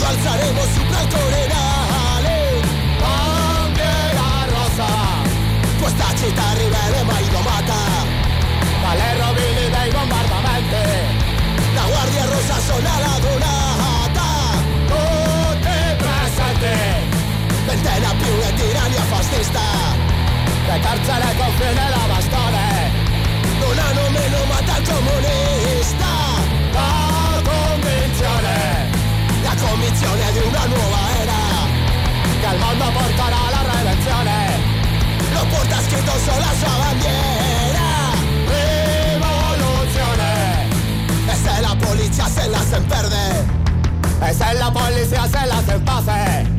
Quando alzaremo sopra il coronale Bandiera rossa Questa città ribelle mai domata Dalle rovine dei bombardamenti La guardia rossa suona la donata Tutti presenti Ventena più tirannia fascista. Le carcere confine la bastone. Non hanno meno mata il comunista La convinzione di una nuova era Che il mondo porterà alla redenzione Lo porta scritto sulla sua bandiera. Rivoluzione E se la polizia se la se perde E se la polizia se la se pase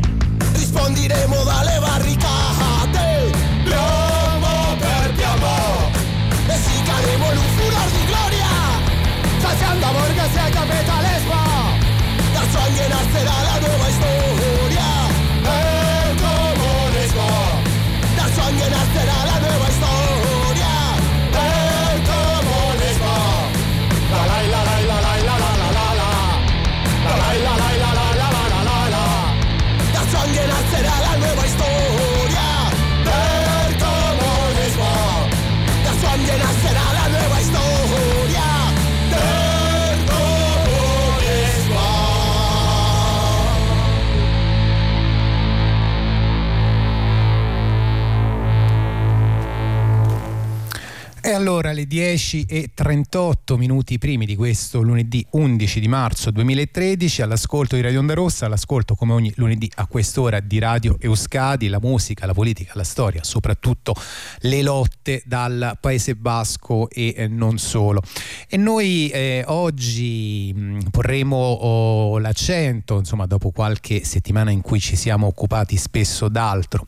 risponderemo dalle barricate. Piombo per piombo e si cadremo in un furor di gloria saziando borghese e capitalismo dal será E allora alle 10 e 38 minuti primi di questo lunedì 11 di marzo 2013 all'ascolto di Radio Onda Rossa, all'ascolto come ogni lunedì a quest'ora di Radio Euskadi, la musica, la politica, la storia, soprattutto le lotte dal Paese Basco e eh, non solo. E noi eh, oggi mh, porremo oh, l'accento, insomma dopo qualche settimana in cui ci siamo occupati spesso d'altro,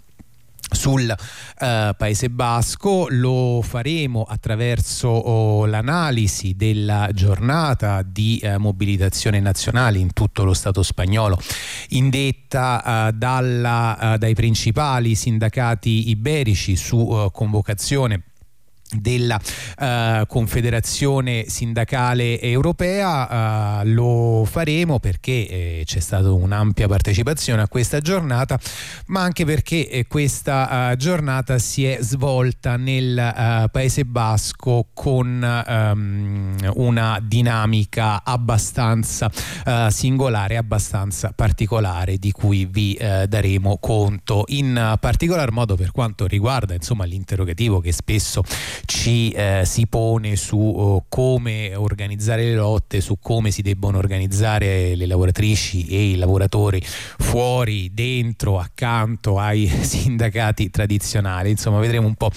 sul eh, Paese Basco. Lo faremo attraverso oh, l'analisi della giornata di eh, mobilitazione nazionale in tutto lo Stato spagnolo indetta eh, dalla, eh, dai principali sindacati iberici su eh, convocazione della uh, Confederazione Sindacale Europea uh, lo faremo perché eh, c'è stata un'ampia partecipazione a questa giornata ma anche perché eh, questa uh, giornata si è svolta nel Paese Basco con um, una dinamica abbastanza singolare abbastanza particolare di cui vi daremo conto. In particolar modo per quanto riguarda insomma l'interrogativo che spesso ci eh, si pone su oh, come organizzare le lotte, su come si debbono organizzare le lavoratrici e i lavoratori fuori, dentro, accanto ai sindacati tradizionali. Insomma, vedremo un po'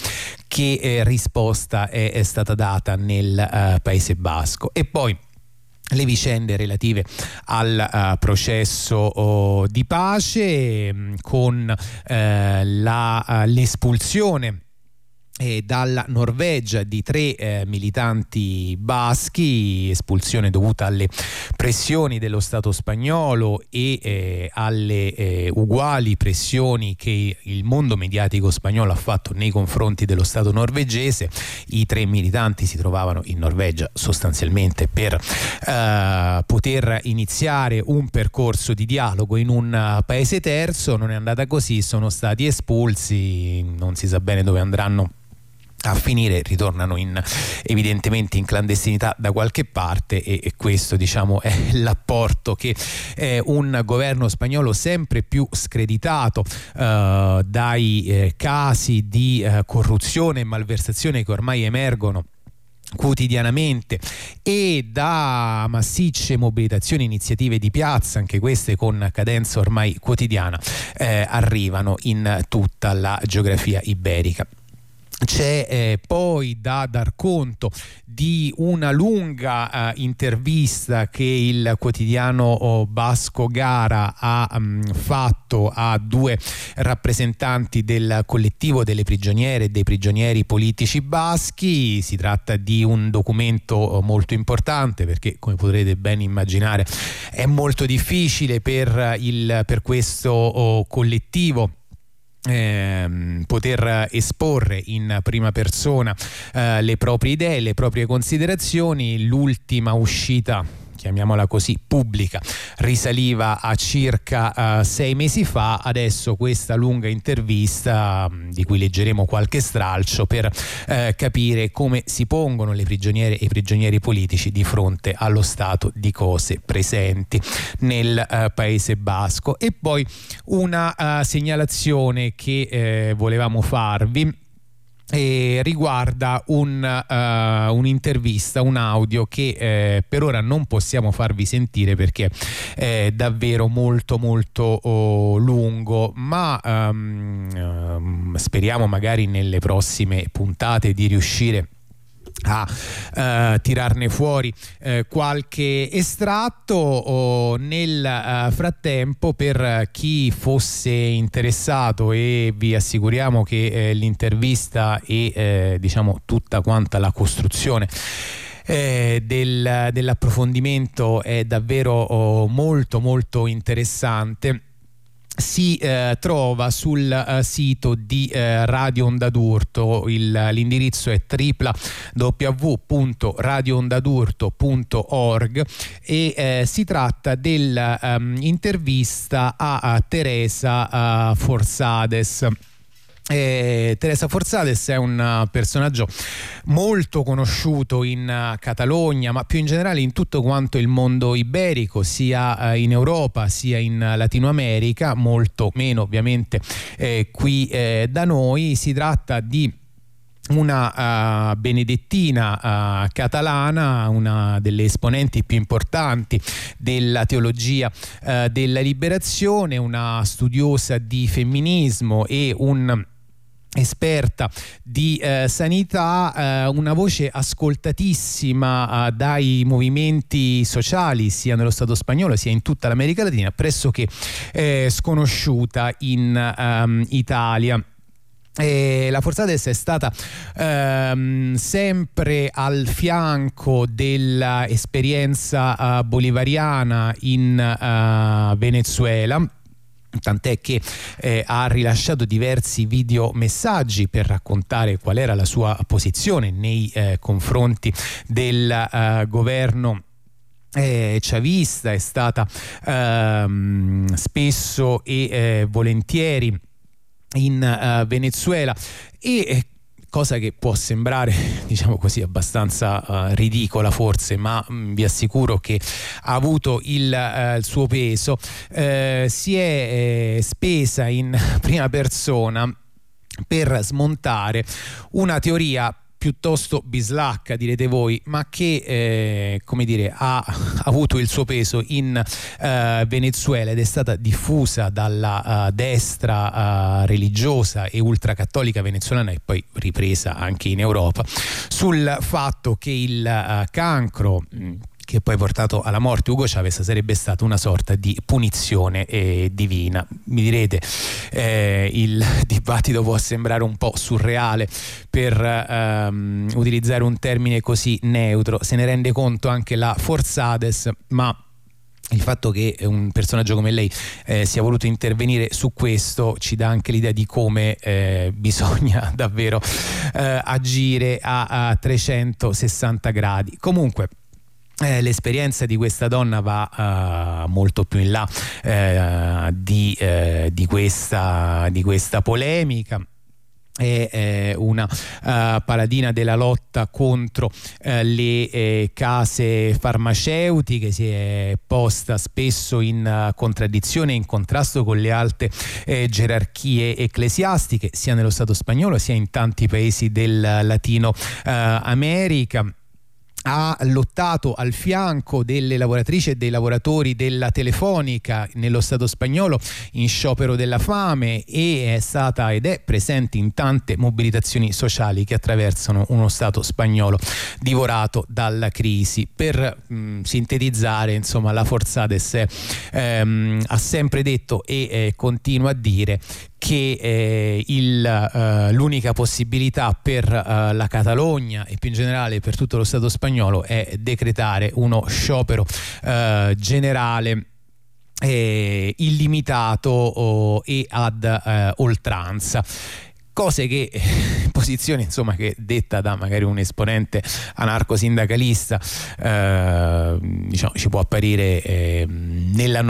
che eh, risposta è, è, stata data nel eh, Paese Basco. E poi le vicende relative al uh, processo oh, di pace mh, con uh, la, uh, l'espulsione eh, dalla Norvegia di tre eh, militanti baschi, espulsione dovuta alle pressioni dello Stato spagnolo e eh, alle eh, uguali pressioni che il mondo mediatico spagnolo ha fatto nei confronti dello Stato norvegese. I tre militanti si trovavano in Norvegia sostanzialmente per eh, poter iniziare un percorso di dialogo in un paese terzo, non è andata così, sono stati espulsi, non si sa bene dove andranno a finire ritornano in, evidentemente in clandestinità da qualche parte e, e questo diciamo è l'apporto che eh, un governo spagnolo sempre più screditato eh, dai eh, casi di eh, corruzione e malversazione che ormai emergono quotidianamente e da massicce mobilitazioni iniziative di piazza anche queste con cadenza ormai quotidiana eh, arrivano in tutta la geografia iberica c'è eh, poi da dar conto di una lunga eh, intervista che il quotidiano oh, Basco Gara ha mh, fatto a due rappresentanti del collettivo delle prigioniere e dei prigionieri politici baschi. Si tratta di un documento oh, molto importante perché, come potrete ben immaginare, è molto difficile per, il, per questo oh, collettivo eh, poter esporre in prima persona eh, le proprie idee, le proprie considerazioni. L'ultima uscita chiamiamola così, pubblica. Risaliva a circa uh, sei mesi fa, adesso questa lunga intervista um, di cui leggeremo qualche stralcio per uh, capire come si pongono le prigioniere e i prigionieri politici di fronte allo stato di cose presenti nel uh, Paese Basco. E poi una segnalazione che volevamo farvi e riguarda un, uh, un'intervista, un audio che eh, per ora non possiamo farvi sentire perché è davvero molto molto oh, lungo, ma um, um, speriamo magari nelle prossime puntate di riuscire a uh, tirarne fuori uh, qualche estratto o nel uh, frattempo per chi fosse interessato e vi assicuriamo che eh, l'intervista e eh, diciamo tutta quanta la costruzione eh, del, dell'approfondimento è davvero oh, molto molto interessante si eh, trova sul eh, sito di eh, Radio Onda d'Urto, l'indirizzo è www.radioondadurto.org e eh, si tratta dell'intervista ehm, a, a Teresa eh, Forsades. Eh, Teresa Forzades è un uh, personaggio molto conosciuto in uh, Catalogna, ma più in generale in tutto quanto il mondo iberico, sia uh, in Europa sia in Latino America, molto meno ovviamente eh, qui eh, da noi. Si tratta di una uh, benedettina uh, catalana, una delle esponenti più importanti della teologia uh, della liberazione, una studiosa di femminismo e un esperta di eh, sanità, eh, una voce ascoltatissima eh, dai movimenti sociali sia nello Stato spagnolo sia in tutta l'America Latina, pressoché eh, sconosciuta in um, Italia. E la Forzades è stata ehm, sempre al fianco dell'esperienza uh, bolivariana in uh, Venezuela tant'è che eh, ha rilasciato diversi video messaggi per raccontare qual era la sua posizione nei eh, confronti del eh, governo eh, chavista, è stata ehm, spesso e eh, volentieri in uh, Venezuela e eh, cosa che può sembrare, diciamo così, abbastanza uh, ridicola forse, ma mh, mm, vi assicuro che ha avuto il, uh, il suo peso, uh, si è eh, spesa in prima persona per smontare una teoria piuttosto bislacca, direte voi, ma che eh, come dire, ha, avuto il suo peso in eh, Venezuela ed è stata diffusa dalla uh, destra uh, religiosa e ultracattolica venezuelana e poi ripresa anche in Europa sul fatto che il uh, cancro mh, che poi portato alla morte Ugo Chavez sarebbe stata una sorta di punizione eh, divina. Mi direte, eh, il dibattito può sembrare un po' surreale per ehm, utilizzare un termine così neutro, se ne rende conto anche la Forzades, ma il fatto che un personaggio come lei eh, sia voluto intervenire su questo ci dà anche l'idea di come eh, bisogna davvero eh, agire a, a 360 gradi. Comunque, eh, l'esperienza di questa donna va uh, molto più in là uh, di, uh, di, questa, di questa polemica. È una uh, paladina della lotta contro uh, le eh, case farmaceutiche, si è posta spesso in uh, contraddizione e in contrasto con le alte eh, gerarchie ecclesiastiche, sia nello Stato spagnolo sia in tanti paesi del Latino America ha lottato al fianco delle lavoratrici e dei lavoratori della telefonica nello Stato spagnolo in sciopero della fame e è stata ed è presente in tante mobilitazioni sociali che attraversano uno Stato spagnolo divorato dalla crisi. Per mh, mm, sintetizzare, insomma, la Forzades ehm, ha sempre detto e eh, continua a dire che eh, uh, l'unica possibilità per uh, la Catalogna e più in generale per tutto lo Stato spagnolo è decretare uno sciopero uh, generale eh, illimitato oh, e ad oltranza. Cose che posizione insomma che detta da magari un esponente anarco-sindacalista eh, diciamo, ci può apparire eh, nella,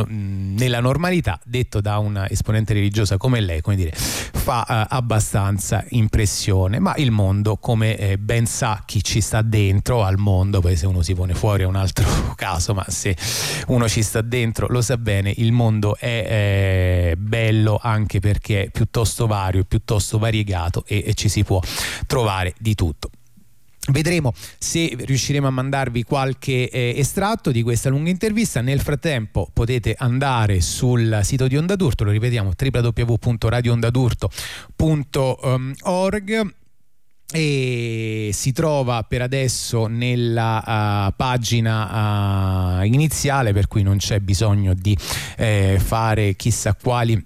nella, normalità, detto da una esponente religiosa come lei, come dire, fa eh, abbastanza impressione, ma il mondo come eh, ben sa chi ci sta dentro al mondo, poi se uno si pone fuori è un altro caso, ma se uno ci sta dentro lo sa bene, il mondo è eh, bello anche perché è piuttosto vario, piuttosto variegato e, e ci si può trovare di tutto. Vedremo se riusciremo a mandarvi qualche eh, estratto di questa lunga intervista. Nel frattempo potete andare sul sito di Onda d'Urto, lo ripetiamo www.radioondadurto.org e si trova per adesso nella uh, pagina uh, iniziale per cui non c'è bisogno di eh, fare chissà quali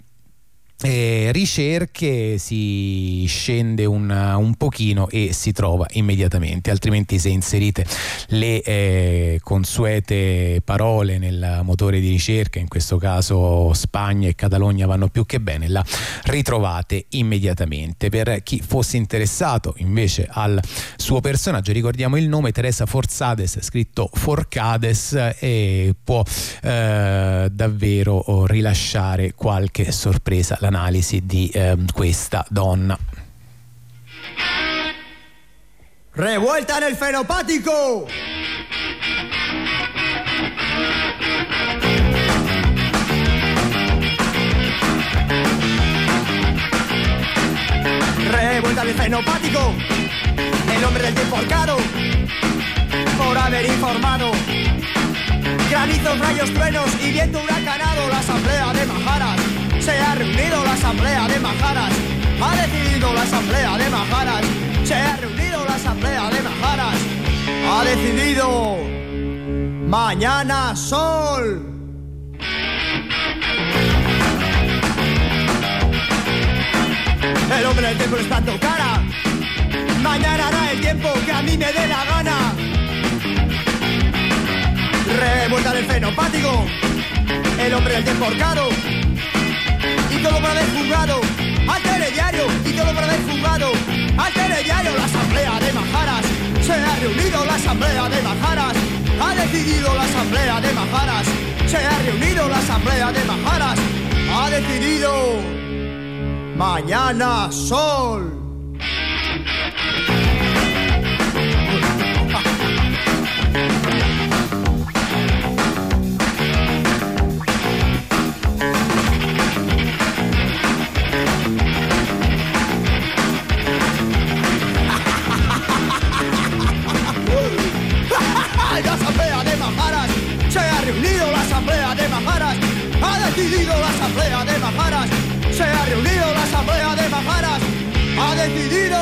eh, ricerche si scende un, un, pochino e si trova immediatamente altrimenti se inserite le eh, consuete parole nel motore di ricerca in questo caso Spagna e Catalogna vanno più che bene la ritrovate immediatamente. Per chi fosse interessato invece al suo personaggio ricordiamo il nome Teresa Forzades scritto Forcades e può eh, davvero rilasciare qualche sorpresa. La l'analisi di eh, questa donna. Revuelta nel fenopatico! Revuelta nel fenopático, el hombre del tiempo arcado, por haber informado. Granizos, rayos, truenos y viento huracanado, la asamblea de Majaras se ha reunido la asamblea de Majaras. Ha decidido la asamblea de Majaras. Se ha reunido la asamblea de Majaras. Ha decidido. Mañana sol. El hombre del tiempo está en cara. Mañana hará el tiempo que a mí me dé la gana. Revuelta del fenopático. El hombre del tiempo caro y todo por haber jugado. Al telediario y todo por haber jugado. Al telediario la asamblea de Majaras. Se ha reunido la asamblea de Majaras. Ha decidido la asamblea de Majaras. Se ha reunido la asamblea de Majaras. Ha decidido mañana sol decidido la asamblea de Majaras, se ha reunido la asamblea de Majaras, ha decidido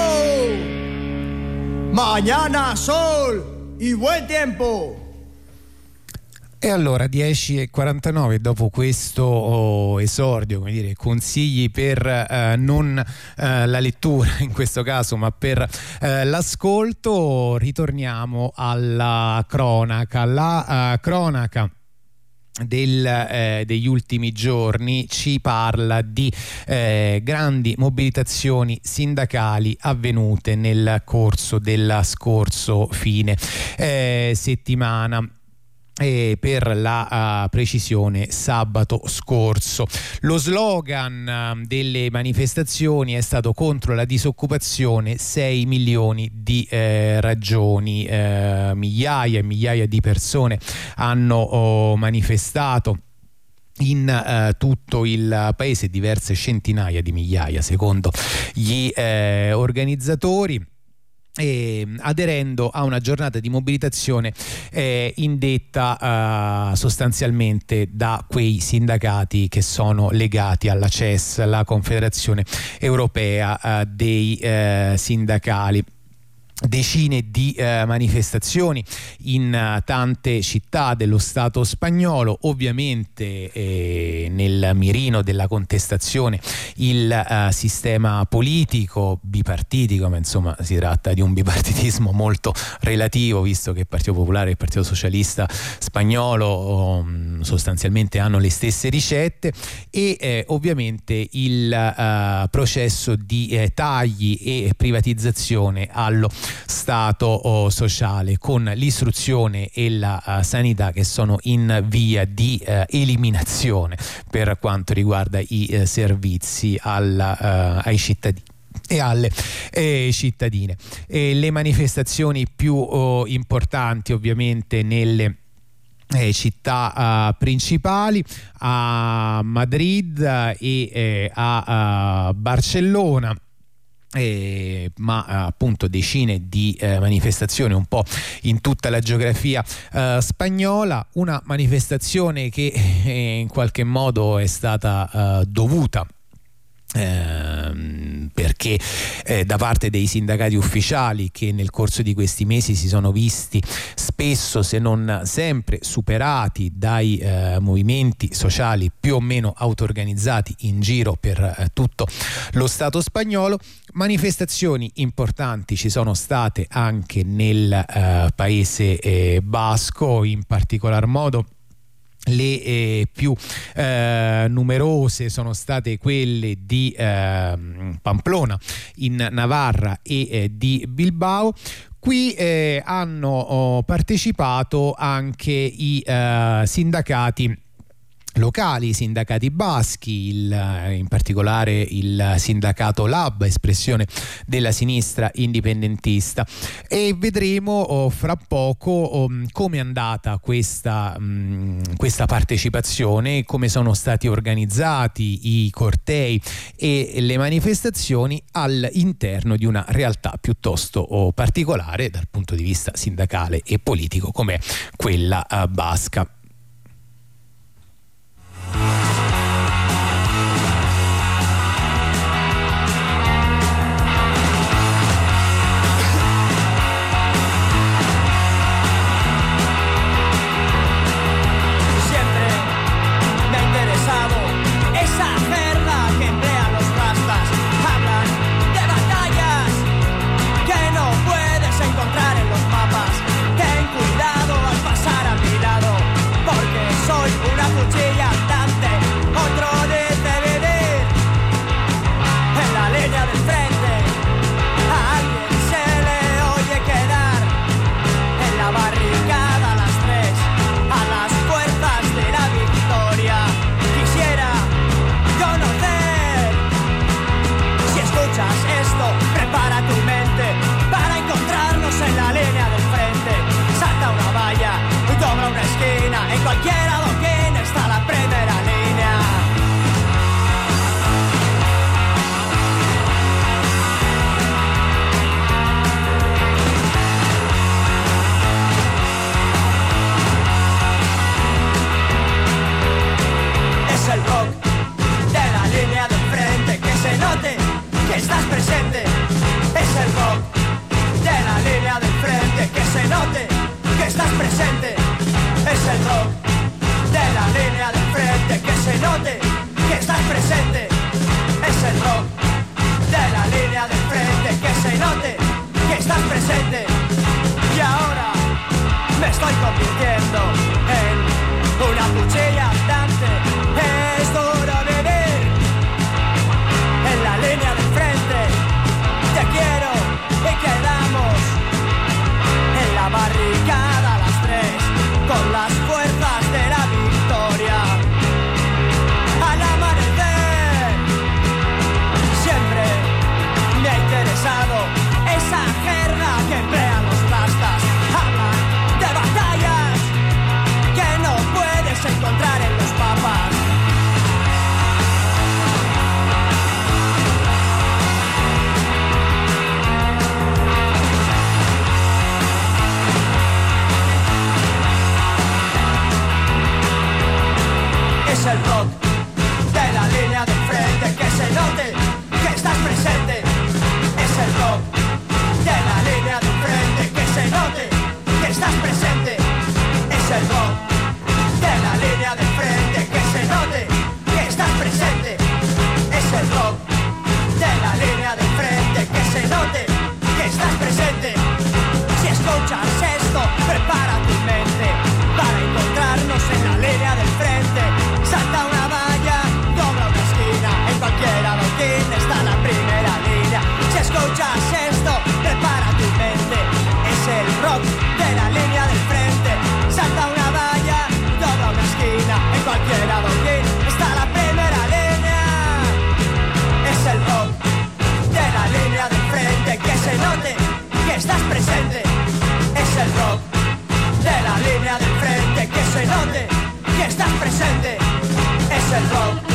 mañana sol y buen tempo. E allora 10.49 dopo questo oh, esordio, come dire, consigli per eh, non eh, la lettura in questo caso, ma per eh, l'ascolto, ritorniamo alla cronaca. La eh, cronaca del, eh, degli ultimi giorni ci parla di eh, grandi mobilitazioni sindacali avvenute nel corso della scorso fine eh, settimana e per la uh, precisione sabato scorso. Lo slogan uh, delle manifestazioni è stato contro la disoccupazione 6 milioni di eh, ragioni, eh, migliaia e migliaia di persone hanno oh, manifestato in uh, tutto il paese diverse centinaia di migliaia secondo gli eh, organizzatori eh, aderendo a una giornata di mobilitazione eh, indetta eh, sostanzialmente da quei sindacati che sono legati alla CES, la Confederazione Europea eh, dei eh, Sindacali decine di eh, manifestazioni in uh, tante città dello Stato spagnolo, ovviamente eh, nel mirino della contestazione il uh, sistema politico bipartitico, ma insomma si tratta di un bipartitismo molto relativo, visto che il Partito Popolare e il Partito Socialista spagnolo um, sostanzialmente hanno le stesse ricette e eh, ovviamente il uh, processo di tagli e privatizzazione allo Stato oh, sociale con l'istruzione e la uh, sanità che sono in via di uh, eliminazione per quanto riguarda i uh, servizi alla, ai cittadini e alle eh, cittadine. E le manifestazioni più oh, importanti ovviamente nelle eh, città uh, principali a Madrid e eh, a Barcellona eh, ma appunto decine di eh, manifestazioni un po' in tutta la geografia eh, spagnola, una manifestazione che eh, in qualche modo è stata eh, dovuta Ehm, perché eh, da parte dei sindacati ufficiali che nel corso di questi mesi si sono visti spesso se non sempre superati dai eh, movimenti sociali più o meno auto-organizzati in giro per eh, tutto lo Stato spagnolo manifestazioni importanti ci sono state anche nel eh, paese eh, basco in particolar modo le eh, più eh, numerose sono state quelle di eh, Pamplona in Navarra e eh, di Bilbao. Qui eh, hanno oh, partecipato anche i eh, sindacati locali, i sindacati baschi, il, in particolare il sindacato Lab, espressione della sinistra indipendentista e vedremo oh, fra poco oh, come è andata questa, mh, questa partecipazione, come sono stati organizzati i cortei e le manifestazioni all'interno di una realtà piuttosto oh, particolare dal punto di vista sindacale e politico come quella uh, basca. de frente, que se note que estás presente. Es el rock.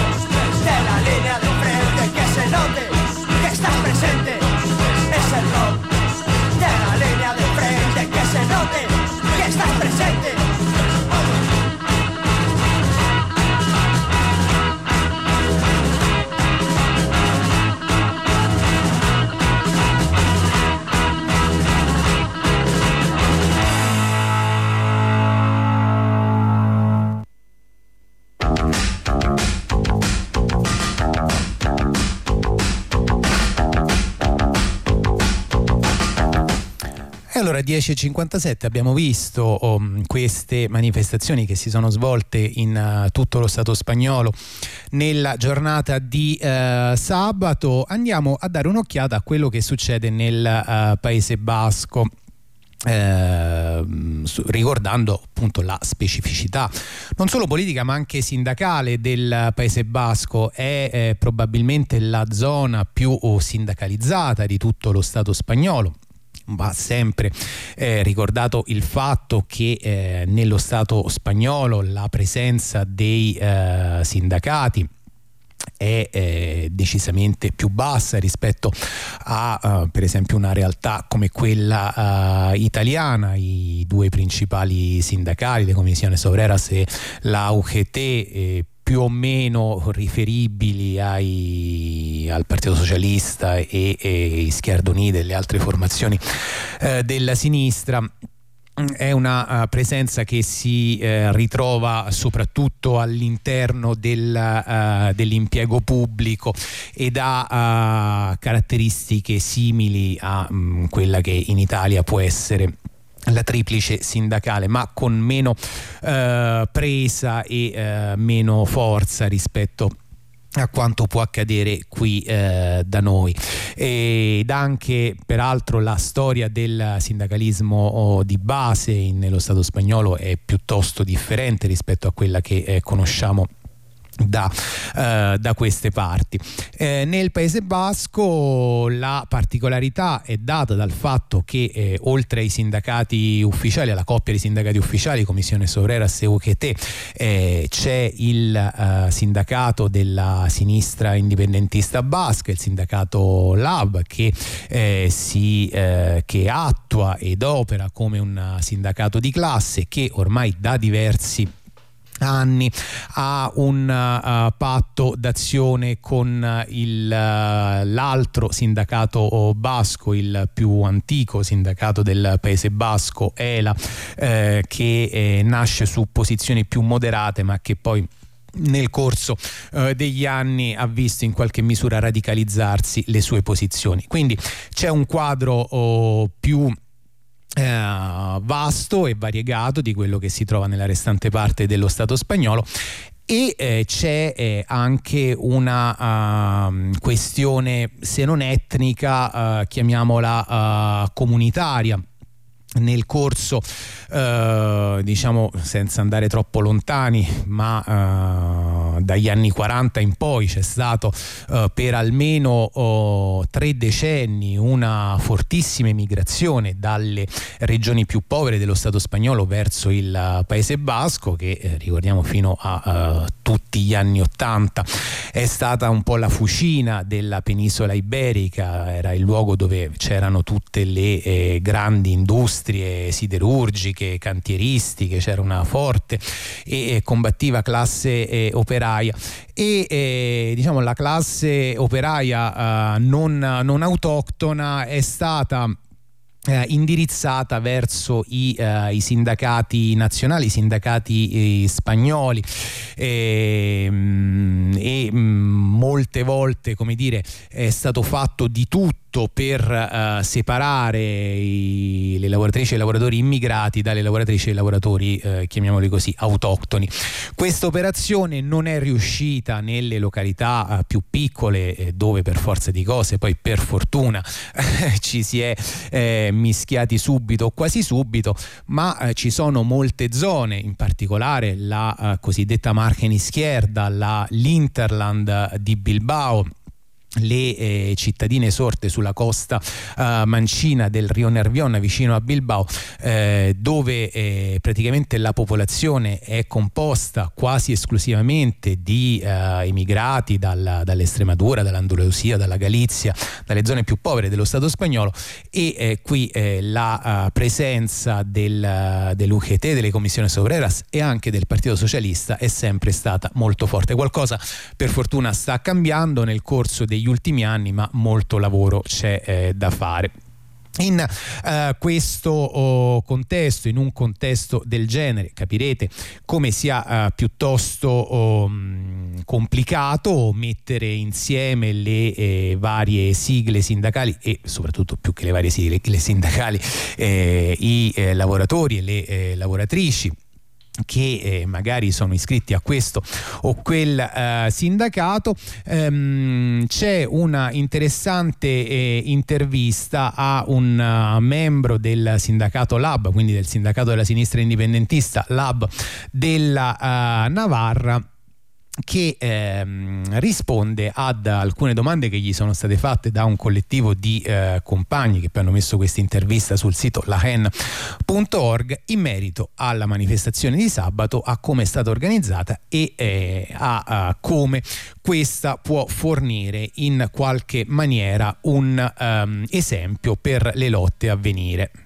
Allora 10.57 abbiamo visto um, queste manifestazioni che si sono svolte in uh, tutto lo Stato spagnolo nella giornata di uh, sabato. Andiamo a dare un'occhiata a quello che succede nel uh, Paese Basco. Eh, ricordando appunto la specificità non solo politica ma anche sindacale del Paese Basco è eh, probabilmente la zona più sindacalizzata di tutto lo Stato spagnolo va sempre eh, ricordato il fatto che eh, nello Stato spagnolo la presenza dei eh, sindacati è eh, decisamente più bassa rispetto a uh, per esempio una realtà come quella uh, italiana. I due principali sindacali le commissioni Sobreras e la UGT eh, più o meno riferibili ai, al Partito Socialista e, e Schierda Unida e le altre formazioni eh, della sinistra. È una uh, presenza che si uh, ritrova soprattutto all'interno del, uh, dell'impiego pubblico ed ha caratteristiche simili a um, quella che in Italia può essere la triplice sindacale, ma con meno eh, presa e eh, meno forza rispetto a quanto può accadere qui eh, da noi. Ed anche peraltro la storia del sindacalismo oh, di base nello Stato spagnolo è piuttosto differente rispetto a quella che eh, conosciamo da, uh, da, queste parti. Eh, nel Paese Basco la particolarità è data dal fatto che eh, oltre ai sindacati ufficiali, alla coppia di sindacati ufficiali, Commissione Sovreras e UCHT, eh, c'è il uh, sindacato della sinistra indipendentista basca, il sindacato LAB, che, eh, si, eh, che attua ed opera come un sindacato di classe che ormai da diversi anni ha un uh, patto d'azione con il, uh, l'altro sindacato basco, il più antico sindacato del Paese Basco, ELA, eh, che eh, nasce su posizioni più moderate ma che poi nel corso eh, degli anni ha visto in qualche misura radicalizzarsi le sue posizioni. Quindi c'è un quadro oh, più eh, vasto e variegato di quello che si trova nella restante parte dello Stato spagnolo. E eh, c'è eh, anche una uh, questione se non etnica uh, chiamiamola uh, comunitaria. Nel corso, eh, diciamo senza andare troppo lontani, ma eh, dagli anni 40 in poi c'è stato eh, per almeno oh, tre decenni una fortissima emigrazione dalle regioni più povere dello Stato spagnolo verso il Paese Basco, che eh, ricordiamo fino a eh, tutti gli anni 80 è stata un po' la fucina della penisola iberica, era il luogo dove c'erano tutte le eh, grandi industrie siderurgiche, cantieristiche, c'era una forte e, combattiva classe eh, operaia. E eh, diciamo la classe operaia eh, non, non autoctona è stata eh, indirizzata verso i, eh, i, sindacati nazionali, i sindacati eh, spagnoli. E, ehm, e mh, molte volte come dire, è stato fatto di tutto per uh, separare i, le lavoratrici e i lavoratori immigrati dalle lavoratrici e i lavoratori, uh, chiamiamoli così, autoctoni. Questa operazione non è riuscita nelle località uh, più piccole eh, dove per forza di cose, poi per fortuna ci si è eh, mischiati subito o quasi subito, ma eh, ci sono molte zone, in particolare la cosiddetta Margen Izquierda, la, l'Interland di Bilbao le eh, cittadine sorte sulla costa uh, mancina del Rio Nervion vicino a Bilbao eh, dove eh, praticamente la popolazione è composta quasi esclusivamente di uh, immigrati dalla, dall'Estremadura, dall'Andalusia, dalla Galizia, dalle zone più povere dello Stato spagnolo e eh, qui eh, la presenza del, dell'UGT, delle commissioni Sobreras e anche del Partito Socialista è sempre stata molto forte. Qualcosa per fortuna sta cambiando nel corso degli negli ultimi anni, ma molto lavoro c'è eh, da fare. In uh, questo oh, contesto, in un contesto del genere, capirete come sia uh, piuttosto oh, complicato mettere insieme le eh, varie sigle sindacali e soprattutto più che le varie sigle le sindacali, eh, i eh, lavoratori e le eh, lavoratrici che eh, magari sono iscritti a questo o quel eh, sindacato. Ehm, c'è una interessante eh, intervista a un uh, membro del sindacato Lab quindi del sindacato della sinistra indipendentista Lab della uh, Navarra che ehm, risponde ad alcune domande che gli sono state fatte da un collettivo di eh, compagni che poi hanno messo questa intervista sul sito lahen.org in merito alla manifestazione di sabato, a come è stata organizzata e eh, a, a, come questa può fornire in qualche maniera un um, esempio per le lotte a venire.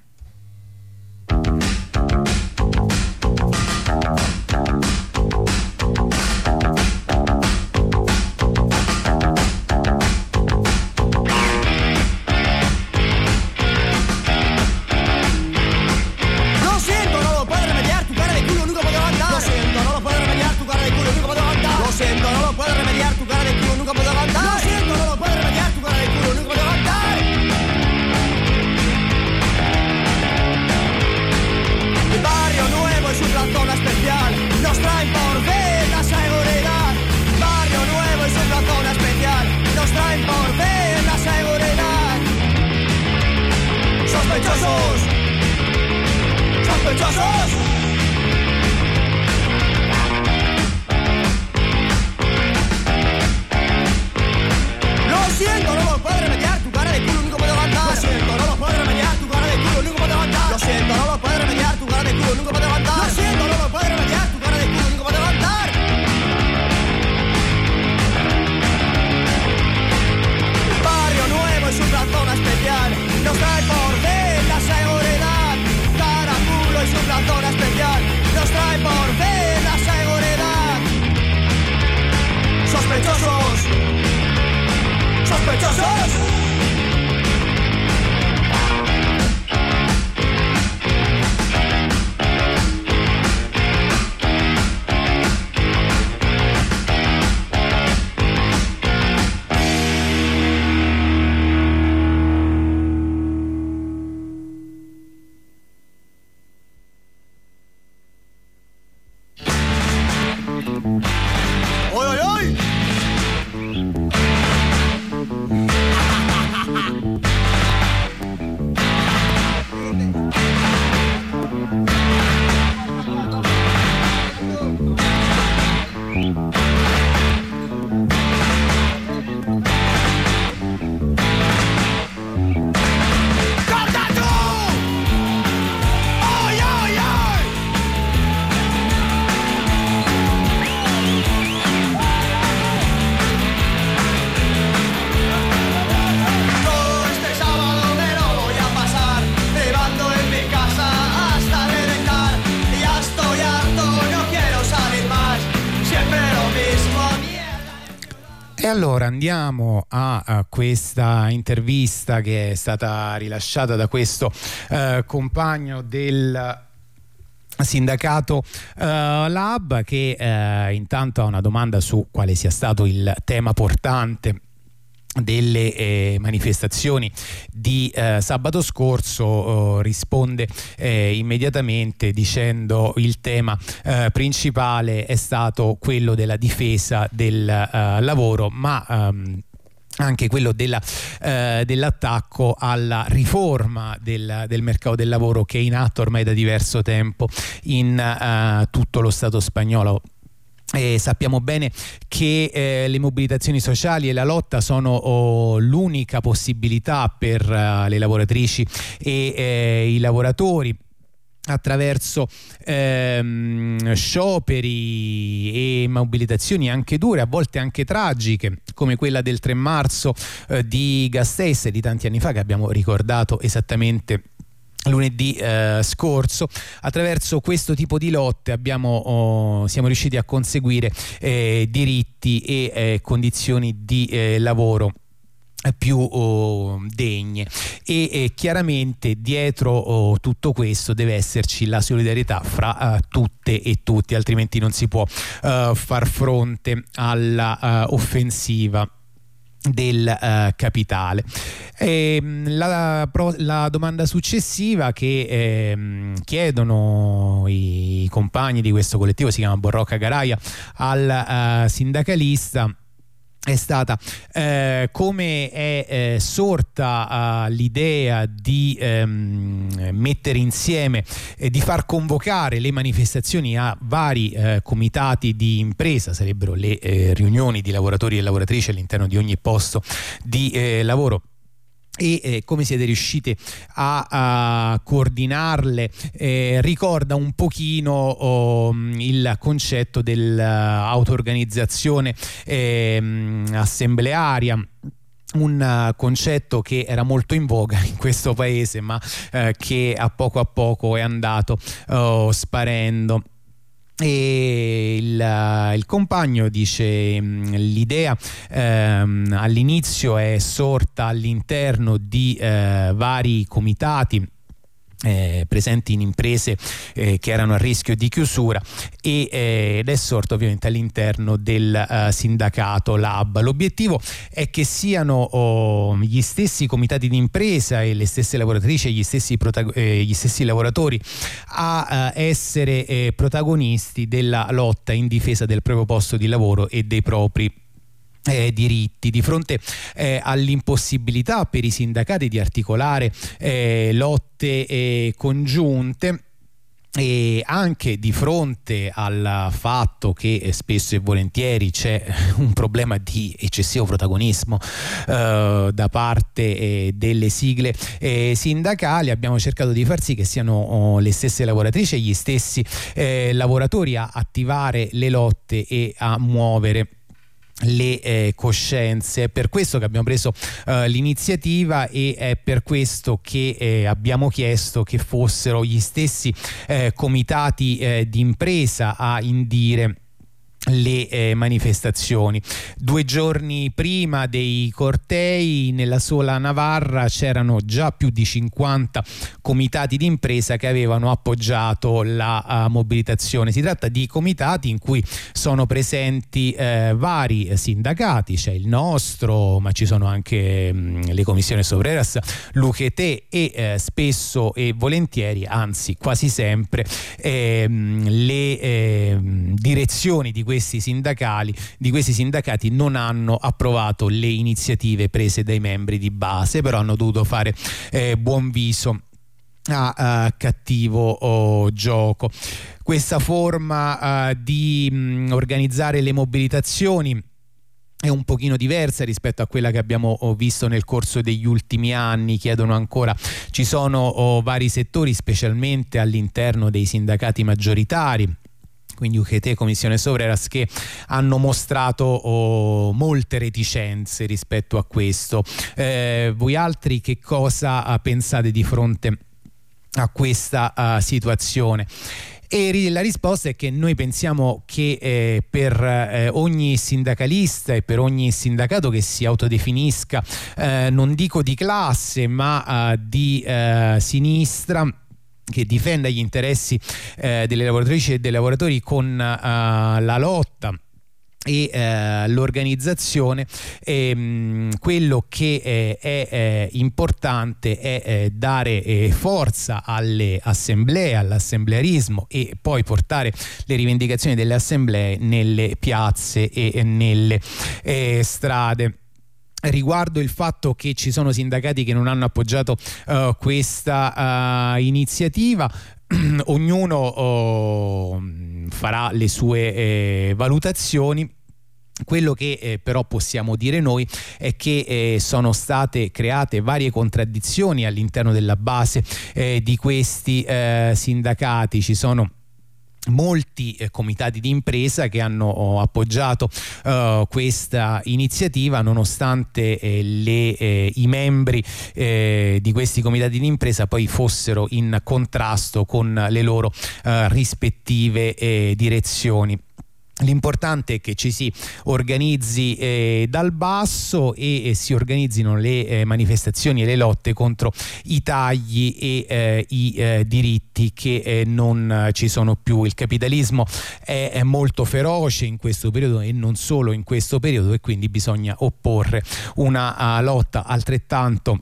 Allora andiamo a, a, questa intervista che è stata rilasciata da questo eh, compagno del sindacato uh, Lab che uh, intanto ha una domanda su quale sia stato il tema portante delle eh, manifestazioni di eh, sabato scorso oh, risponde eh, immediatamente dicendo il tema eh, principale è stato quello della difesa del eh, lavoro ma um, anche quello della, eh, dell'attacco alla riforma del, del, mercato del lavoro che è in atto ormai da diverso tempo in uh, tutto lo Stato spagnolo eh, sappiamo bene che eh, le mobilitazioni sociali e la lotta sono oh, l'unica possibilità per uh, le lavoratrici e eh, i lavoratori attraverso ehm, scioperi e mobilitazioni anche dure, a volte anche tragiche, come quella del 3 marzo eh, di Gasteiz di tanti anni fa che abbiamo ricordato esattamente lunedì eh, scorso. Attraverso questo tipo di lotte abbiamo, oh, siamo riusciti a conseguire eh, diritti e eh, condizioni di eh, lavoro più oh, degne. E eh, chiaramente dietro oh, tutto questo deve esserci la solidarietà fra uh, tutte e tutti altrimenti non si può uh, far fronte alla uh, del uh, capitale. E, ehm, la, la, domanda successiva che eh, chiedono i compagni di questo collettivo, si chiama Borrocca Garaia, al uh, sindacalista è stata eh, come è eh, sorta uh, l'idea di ehm, mettere insieme e eh, di far convocare le manifestazioni a vari eh, comitati di impresa, sarebbero le eh, riunioni di lavoratori e lavoratrici all'interno di ogni posto di eh, lavoro e eh, come siete riusciti a, a coordinarle eh, ricorda un pochino oh, il concetto dell'auto-organizzazione eh, assemblearia. Un concetto che era molto in voga in questo paese ma eh, che a poco a poco è andato oh, sparendo e il, il, compagno dice mm, l'idea ehm, all'inizio è sorta all'interno di eh, vari comitati eh, presenti in imprese eh, che erano a rischio di chiusura e, eh, ed è sorto ovviamente all'interno del uh, sindacato Lab. L'obiettivo è che siano oh, gli stessi comitati di impresa e le stesse lavoratrici e gli stessi, eh, gli stessi lavoratori a uh, essere eh, protagonisti della lotta in difesa del proprio posto di lavoro e dei propri eh, diritti, di fronte eh, all'impossibilità per i sindacati di articolare eh, lotte eh, congiunte e anche di fronte al fatto che spesso e volentieri c'è un problema di eccessivo protagonismo eh, da parte eh, delle sigle eh, sindacali abbiamo cercato di far sì che siano oh, le stesse lavoratrici e gli stessi eh, lavoratori a attivare le lotte e a muovere le eh, coscienze. È per questo che abbiamo preso eh, l'iniziativa e è per questo che eh, abbiamo chiesto che fossero gli stessi eh, comitati eh, di impresa a indire le eh, manifestazioni. Due giorni prima dei cortei nella sola Navarra c'erano già più di 50 comitati di impresa che avevano appoggiato la uh, mobilitazione. Si tratta di comitati in cui sono presenti eh, vari sindacati, c'è il nostro, ma ci sono anche mh, mm, le commissioni Sovreras, l'UCHT e eh, spesso e volentieri, anzi quasi sempre, ehm, le ehm, direzioni di questi sindacali, di questi sindacati non hanno approvato le iniziative prese dai membri di base, però hanno dovuto fare eh, buon viso a uh, cattivo oh, gioco. Questa forma uh, di mh, organizzare le mobilitazioni è un pochino diversa rispetto a quella che abbiamo oh, visto nel corso degli ultimi anni, chiedono ancora, ci sono oh, vari settori, specialmente all'interno dei sindacati maggioritari, quindi UGT e Commissione Sovreras che hanno mostrato oh, molte reticenze rispetto a questo. Eh, voi altri che cosa pensate di fronte a questa uh, situazione? E la risposta è che noi pensiamo che eh, per eh, ogni sindacalista e per ogni sindacato che si autodefinisca, eh, non dico di classe, ma eh, di eh, sinistra, che difenda gli interessi eh, delle lavoratrici e dei lavoratori con uh, la lotta e eh, l'organizzazione. Ehm, quello che eh, è eh, importante è eh, dare eh, forza alle assemblee all'assemblearismo e poi portare le rivendicazioni delle assemblee nelle piazze e nelle eh, strade riguardo il fatto che ci sono sindacati che non hanno appoggiato uh, questa uh, iniziativa ognuno oh, farà le sue eh, valutazioni. Quello che eh, però possiamo dire noi è che eh, sono state create varie contraddizioni all'interno della base eh, di questi sindacati, ci sono molti eh, comitati di impresa che hanno oh, appoggiato uh, questa iniziativa nonostante eh, le, eh, i membri eh, di questi comitati di impresa poi fossero in contrasto con le loro uh, rispettive eh, direzioni. L'importante è che ci si organizzi eh, dal basso e eh, si organizzino le eh, manifestazioni e le lotte contro i tagli e eh, i eh, diritti che eh, non ci sono più. Il capitalismo è, è, molto feroce in questo periodo e non solo in questo periodo e quindi bisogna opporre una uh, lotta altrettanto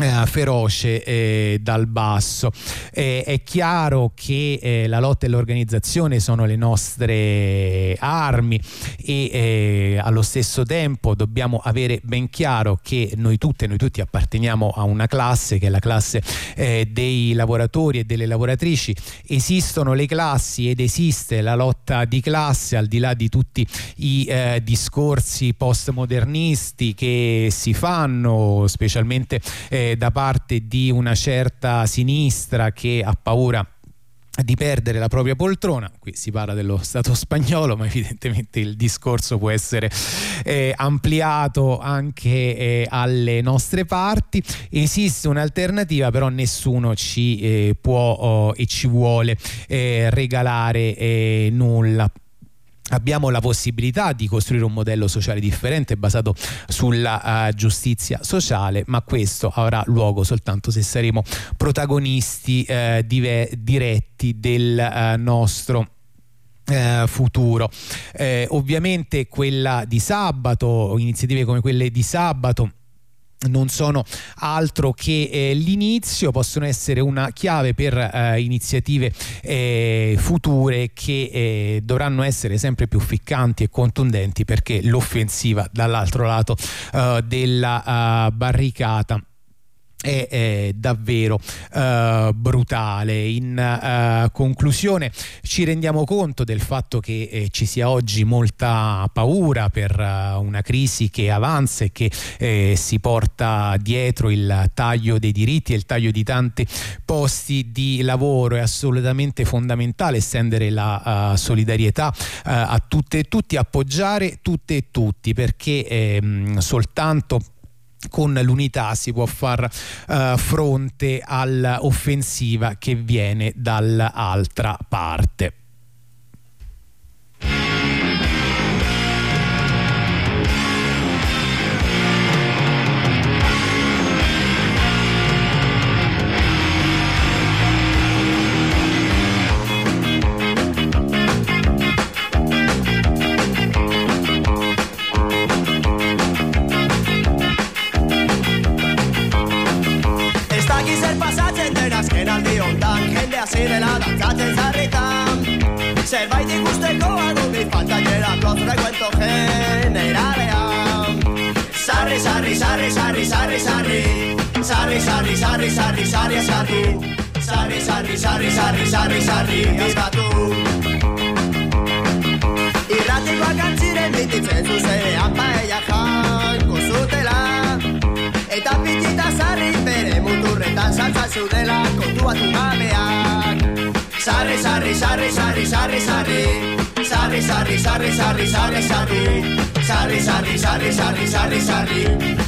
eh, feroce eh, dal basso. Eh, è chiaro che eh, la lotta e l'organizzazione sono le nostre armi e eh, allo stesso tempo dobbiamo avere ben chiaro che noi tutte, noi tutti apparteniamo a una classe che è la classe dei lavoratori e delle lavoratrici. Esistono le classi ed esiste la lotta di classe al di là di tutti i discorsi postmodernisti che si fanno, specialmente eh, da parte di una certa sinistra che ha paura di perdere la propria poltrona, qui si parla dello Stato spagnolo, ma evidentemente il discorso può essere eh, ampliato anche eh, alle nostre parti. Esiste un'alternativa, però nessuno ci eh, può oh, e ci vuole eh, regalare eh, nulla abbiamo la possibilità di costruire un modello sociale differente basato sulla uh, giustizia sociale, ma questo avrà luogo soltanto se saremo protagonisti uh, dive- diretti del uh, nostro eh, futuro. Eh, ovviamente quella di sabato, iniziative come quelle di sabato non sono altro che eh, l'inizio, possono essere una chiave per eh, iniziative eh, future che eh, dovranno essere sempre più ficcanti e contundenti perché l'offensiva dall'altro lato eh, della uh, barricata è, è davvero uh, brutale. In uh, conclusione ci rendiamo conto del fatto che eh, ci sia oggi molta paura per uh, una crisi che avanza e che eh, si porta dietro il taglio dei diritti e il taglio di tanti posti di lavoro. È assolutamente fondamentale estendere la solidarietà a tutte e tutti, appoggiare tutte e tutti perché ehm, soltanto con l'unità si può far uh, fronte all'offensiva che viene dall'altra parte. Sarri, sarri, eskatu Sarri, sarri, sarri, sarri, sarri, sarri, eskatu Irratikoak antziren bititzen zuzenean paella janko zutela Eta pitita zarri bere muturretan saltza zeudela kontuatu gabeak Sarri, sarri, sarri, sarri, sarri, sarri Sarri, sarri, sarri, sarri, sarri, sarri Sarri, sarri, sarri, sarri, sarri, sarri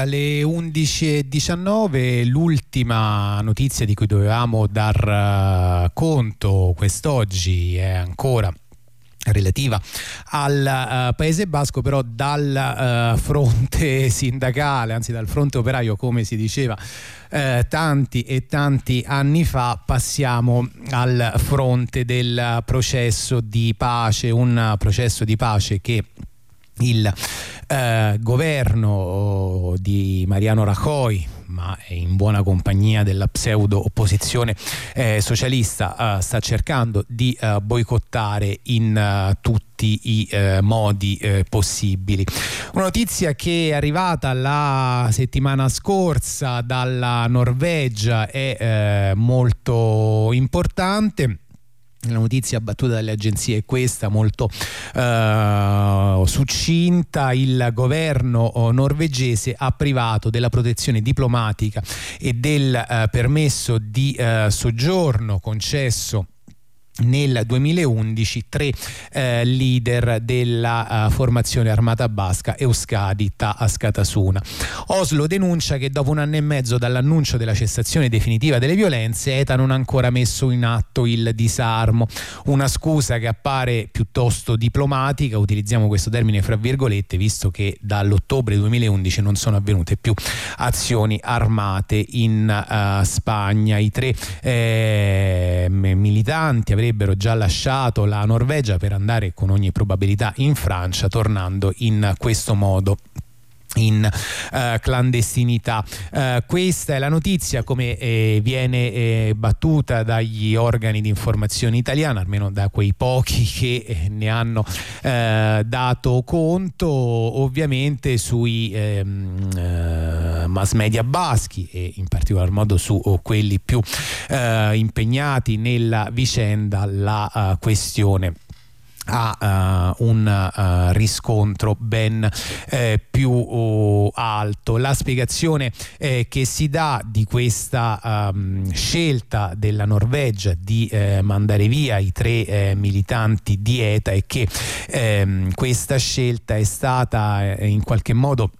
allora alle 11.19 l'ultima notizia di cui dovevamo dar eh, conto quest'oggi è ancora relativa al eh, Paese Basco però dal eh, fronte sindacale anzi dal fronte operaio come si diceva eh, tanti e tanti anni fa passiamo al fronte del processo di pace un processo di pace che il eh, governo di Mariano Rajoy ma in buona compagnia della pseudo opposizione eh, socialista eh, sta cercando di eh, boicottare in eh, tutti i eh, modi possibili. Una notizia che è arrivata la settimana scorsa dalla Norvegia è molto importante. La notizia battuta dalle agenzie è questa, molto eh, succinta. Il governo oh, norvegese ha privato della protezione diplomatica e del eh, permesso di eh, soggiorno concesso nel 2011 tre eh, leader della uh, formazione armata basca Euskadi Ta Askatasuna. Oslo denuncia che dopo un anno e mezzo dall'annuncio della cessazione definitiva delle violenze ETA non ha ancora messo in atto il disarmo, una scusa che appare piuttosto diplomatica, utilizziamo questo termine fra virgolette, visto che dall'ottobre 2011 non sono avvenute più azioni armate in uh, Spagna. I tre eh, militanti avrebbero già lasciato la Norvegia per andare con ogni probabilità in Francia, tornando in questo modo in uh, clandestinità. Uh, questa è la notizia come eh, viene eh, battuta dagli organi di informazione italiana, almeno da quei pochi che eh, ne hanno eh, dato conto, ovviamente sui ehm, mass media baschi e in particolar modo su oh, quelli più impegnati nella vicenda la questione ha uh, un uh, riscontro ben eh, più uh, alto. La spiegazione eh, che si dà di questa um, scelta della Norvegia di eh, mandare via i tre eh, militanti di ETA è che ehm, questa scelta è stata in qualche modo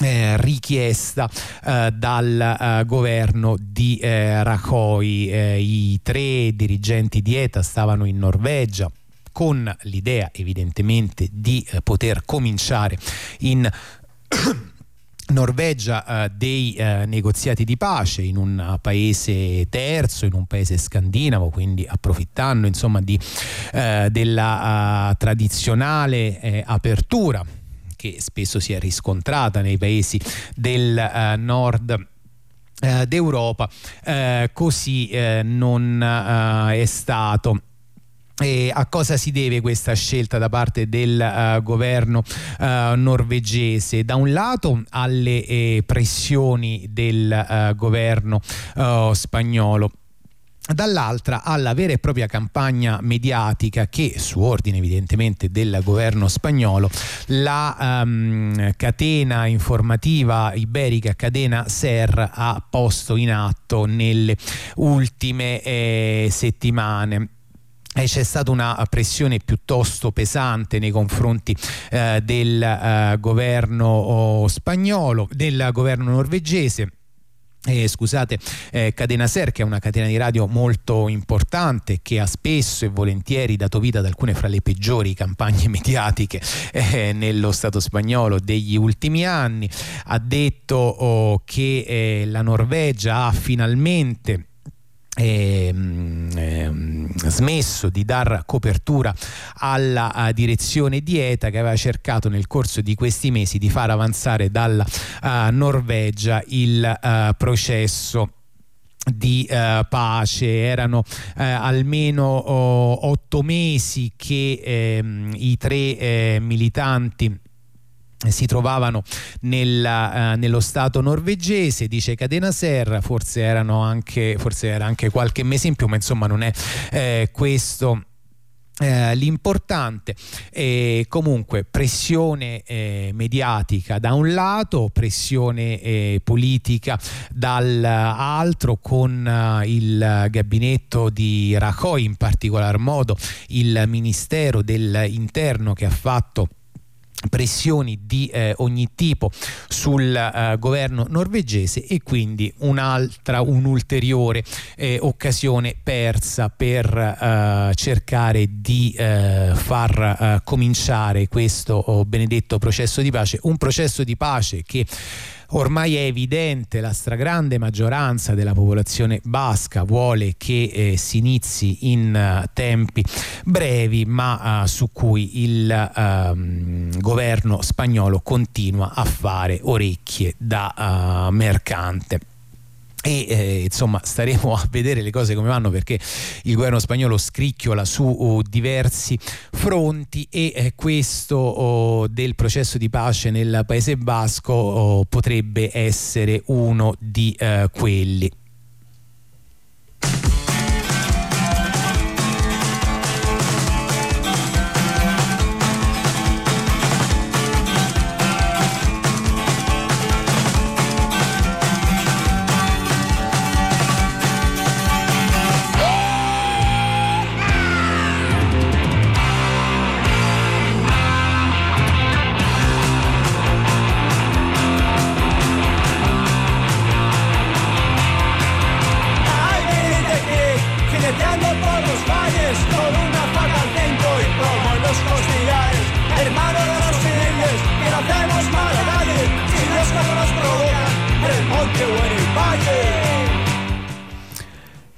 eh, richiesta eh, dal eh, governo di Rajoy. I tre dirigenti di ETA stavano in Norvegia con l'idea evidentemente di eh, poter cominciare in Norvegia eh, dei eh, negoziati di pace in un uh, paese terzo, in un paese scandinavo, quindi approfittando insomma di, eh, della uh, tradizionale eh, apertura che spesso si è riscontrata nei paesi del nord d'Europa, così non è stato. E a cosa si deve questa scelta da parte del uh, governo uh, norvegese? Da un lato alle eh, pressioni del uh, governo spagnolo dall'altra alla vera e propria campagna mediatica che su ordine evidentemente del governo spagnolo la um, catena informativa iberica Cadena Ser ha posto in atto nelle ultime eh, settimane c'è stata una pressione piuttosto pesante nei confronti eh, del eh, governo spagnolo, del governo norvegese. Eh, scusate, eh, Catena Ser che è una catena di radio molto importante che ha spesso e volentieri dato vita ad alcune fra le peggiori campagne mediatiche eh, nello Stato spagnolo degli ultimi anni, ha detto oh, che eh, la Norvegia ha finalmente eh, eh, smesso di dar copertura alla direzione di ETA che aveva cercato nel corso di questi mesi di far avanzare dalla uh, Norvegia il uh, processo di uh, pace. Erano uh, almeno oh, otto mesi che ehm, i tre eh, militanti si trovavano nella, uh, nello stato norvegese, dice Catena Serra, forse, anche, forse era anche qualche mese in più, ma insomma non è eh, questo. Eh, l'importante è comunque pressione eh, mediatica da un lato, pressione eh, politica dall'altro con eh, il gabinetto di Rajoy, in particolar modo il Ministero dell'Interno che ha fatto pressioni di eh, ogni tipo sul eh, governo norvegese e quindi un'altra, un'ulteriore eh, occasione persa per eh, cercare di eh, far eh, cominciare questo oh, benedetto processo di pace, un processo di pace che Ormai è evidente, la stragrande maggioranza della popolazione basca vuole che eh, si inizi in uh, tempi brevi, ma uh, su cui il uh, governo spagnolo continua a fare orecchie da uh, mercante e eh, insomma staremo a vedere le cose come vanno perché il governo spagnolo scricchiola su oh, diversi fronti e eh, questo oh, del processo di pace nel Paese Basco oh, potrebbe essere uno di eh, quelli.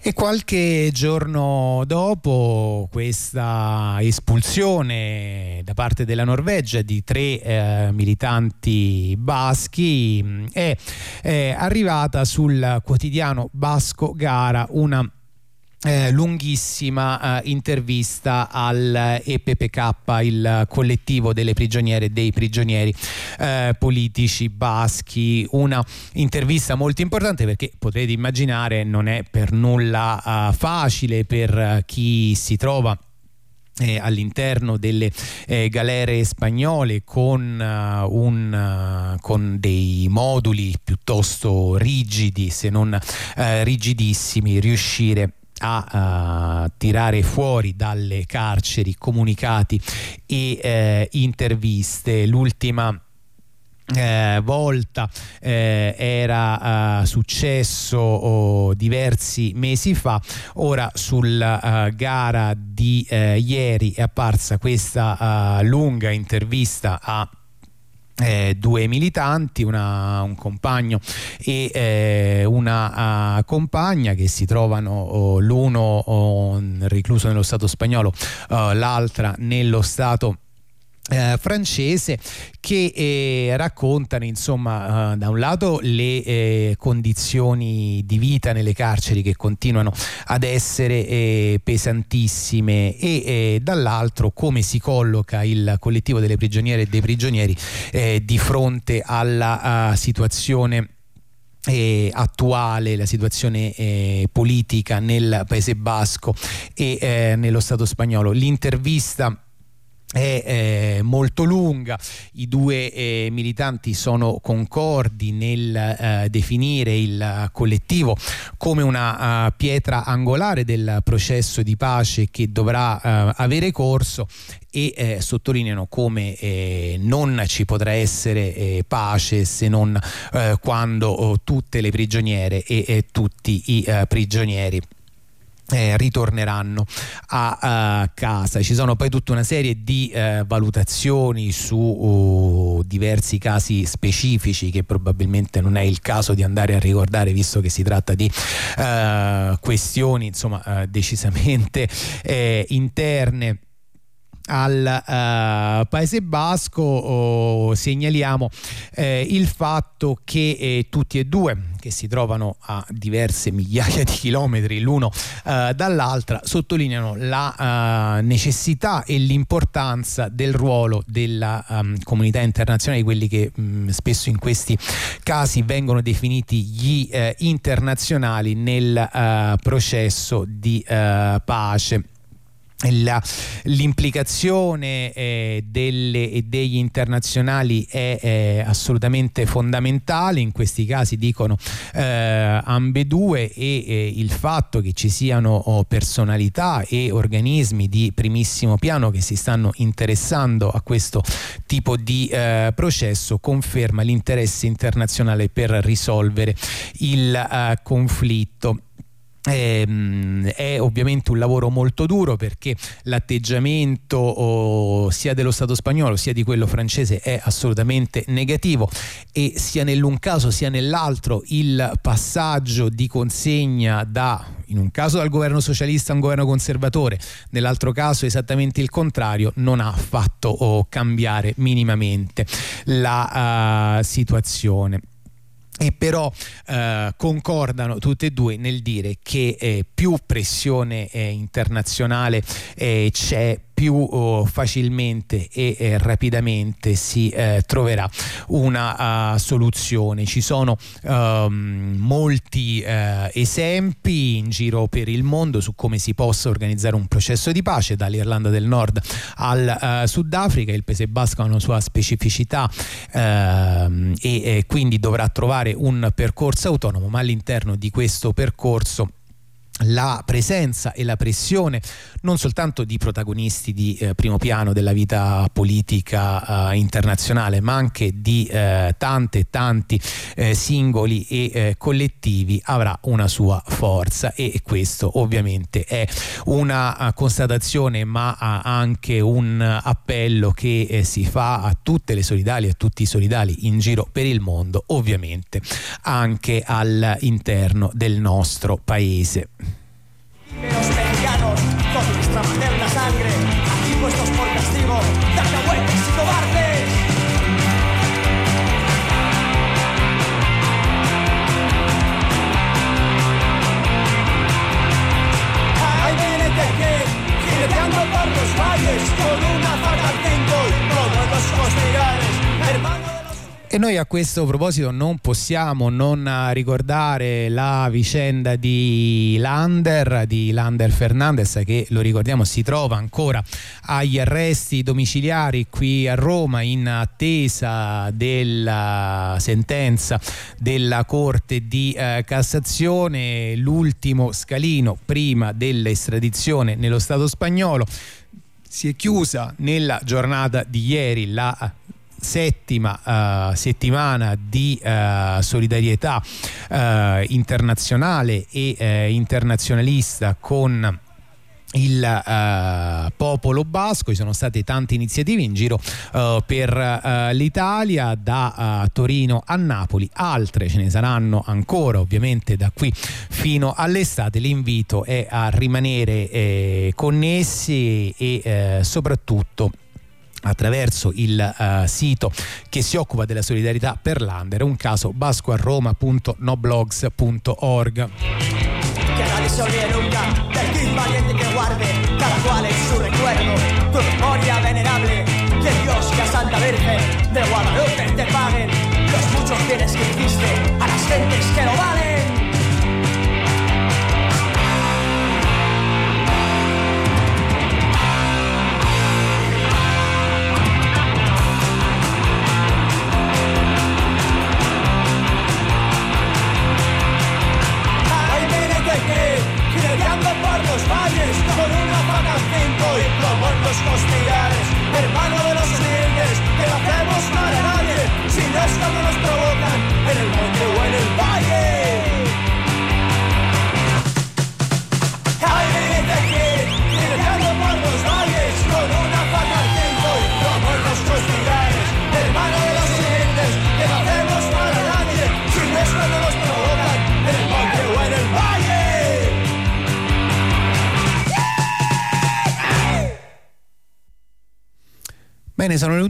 E qualche giorno dopo questa espulsione da parte della Norvegia di tre eh, militanti baschi è, è arrivata sul quotidiano Basco Gara una eh, lunghissima eh, intervista al EPPK, il collettivo delle prigioniere e dei prigionieri eh, politici baschi. Una intervista molto importante perché potete immaginare non è per nulla eh, facile per chi si trova eh, all'interno delle eh, galere spagnole con, uh, un, uh, con, dei moduli piuttosto rigidi se non uh, rigidissimi riuscire a uh, tirare fuori dalle carceri comunicati e eh, interviste. L'ultima eh, volta eh, era uh, successo oh, diversi mesi fa ora sulla uh, gara di uh, ieri è apparsa questa lunga intervista a eh, due militanti, una, un compagno e eh, una uh, compagna che si trovano oh, l'uno oh, recluso nello Stato spagnolo, uh, l'altra nello Stato eh, francese che eh, raccontano insomma eh, da un lato le eh, condizioni di vita nelle carceri che continuano ad essere eh, pesantissime e eh, dall'altro come si colloca il collettivo delle prigioniere e dei prigionieri di fronte alla situazione eh, attuale, la situazione eh, politica nel Paese Basco e eh, nello Stato spagnolo. L'intervista è eh, molto lunga, i due eh, militanti sono concordi nel eh, definire il collettivo come una uh, pietra angolare del processo di pace che dovrà uh, avere corso e eh, sottolineano come eh, non ci potrà essere eh, pace se non quando oh, tutte le prigioniere e tutti i prigionieri eh, ritorneranno a, a, casa. Ci sono poi tutta una serie di eh, valutazioni su uh, diversi casi specifici che probabilmente non è il caso di andare a ricordare visto che si tratta di uh, questioni insomma uh, decisamente eh, interne al uh, Paese Basco oh, segnaliamo eh, il fatto che eh, tutti e due che si trovano a diverse migliaia di chilometri l'uno uh, dall'altra sottolineano la uh, necessità e l'importanza del ruolo della um, comunità internazionale, quelli che um, spesso in questi casi vengono definiti gli internazionali nel processo di pace la, l'implicazione eh, delle, degli internazionali è eh, assolutamente fondamentale. In questi casi dicono eh, ambedue e eh, il fatto che ci siano oh, personalità e organismi di primissimo piano che si stanno interessando a questo tipo di eh, processo conferma l'interesse internazionale per risolvere il eh, conflitto è ovviamente un lavoro molto duro perché l'atteggiamento oh, sia dello Stato spagnolo sia di quello francese è assolutamente negativo e sia nell'un caso sia nell'altro il passaggio di consegna da in un caso dal governo socialista a un governo conservatore nell'altro caso esattamente il contrario non ha fatto oh, cambiare minimamente la uh, situazione e però eh, concordano tutte e due nel dire che eh, più pressione eh, internazionale eh, c'è più oh, facilmente e eh, rapidamente si eh, troverà una uh, soluzione. Ci sono um, molti uh, esempi in giro per il mondo su come si possa organizzare un processo di pace, dall'Irlanda del Nord al uh, Sudafrica. Il Paese Basco ha una sua specificità ehm, e, e quindi dovrà trovare un percorso autonomo, ma all'interno di questo percorso la presenza e la pressione non soltanto di protagonisti di eh, primo piano della vita politica eh, internazionale ma anche di eh, tante e tanti eh, singoli e eh, collettivi avrà una sua forza e questo ovviamente è una eh, constatazione ma anche un appello che si fa a tutte le solidali e a tutti i solidali in giro per il mondo ovviamente anche all'interno del nostro paese. Los E noi a questo proposito non possiamo non ricordare la vicenda di Lander, di Lander Fernandez, che lo ricordiamo si trova ancora agli arresti domiciliari qui a Roma in attesa della sentenza della Corte di eh, Cassazione, l'ultimo scalino prima dell'estradizione nello Stato spagnolo. Si è chiusa nella giornata di ieri la settima uh, settimana di uh, solidarietà uh, internazionale e internazionalista con il uh, popolo basco, ci sono state tante iniziative in giro uh, per uh, l'Italia, da Torino a Napoli, altre ce ne saranno ancora ovviamente da qui fino all'estate. L'invito è a rimanere eh, connessi e eh, soprattutto attraverso il uh, sito che si occupa della solidarietà per l'Under, un caso nadie del Kid valiente que guarde venerable. Que la Santa Virgen de Guadalupe te paguen los muchos bienes que hiciste a las gentes que lo valen.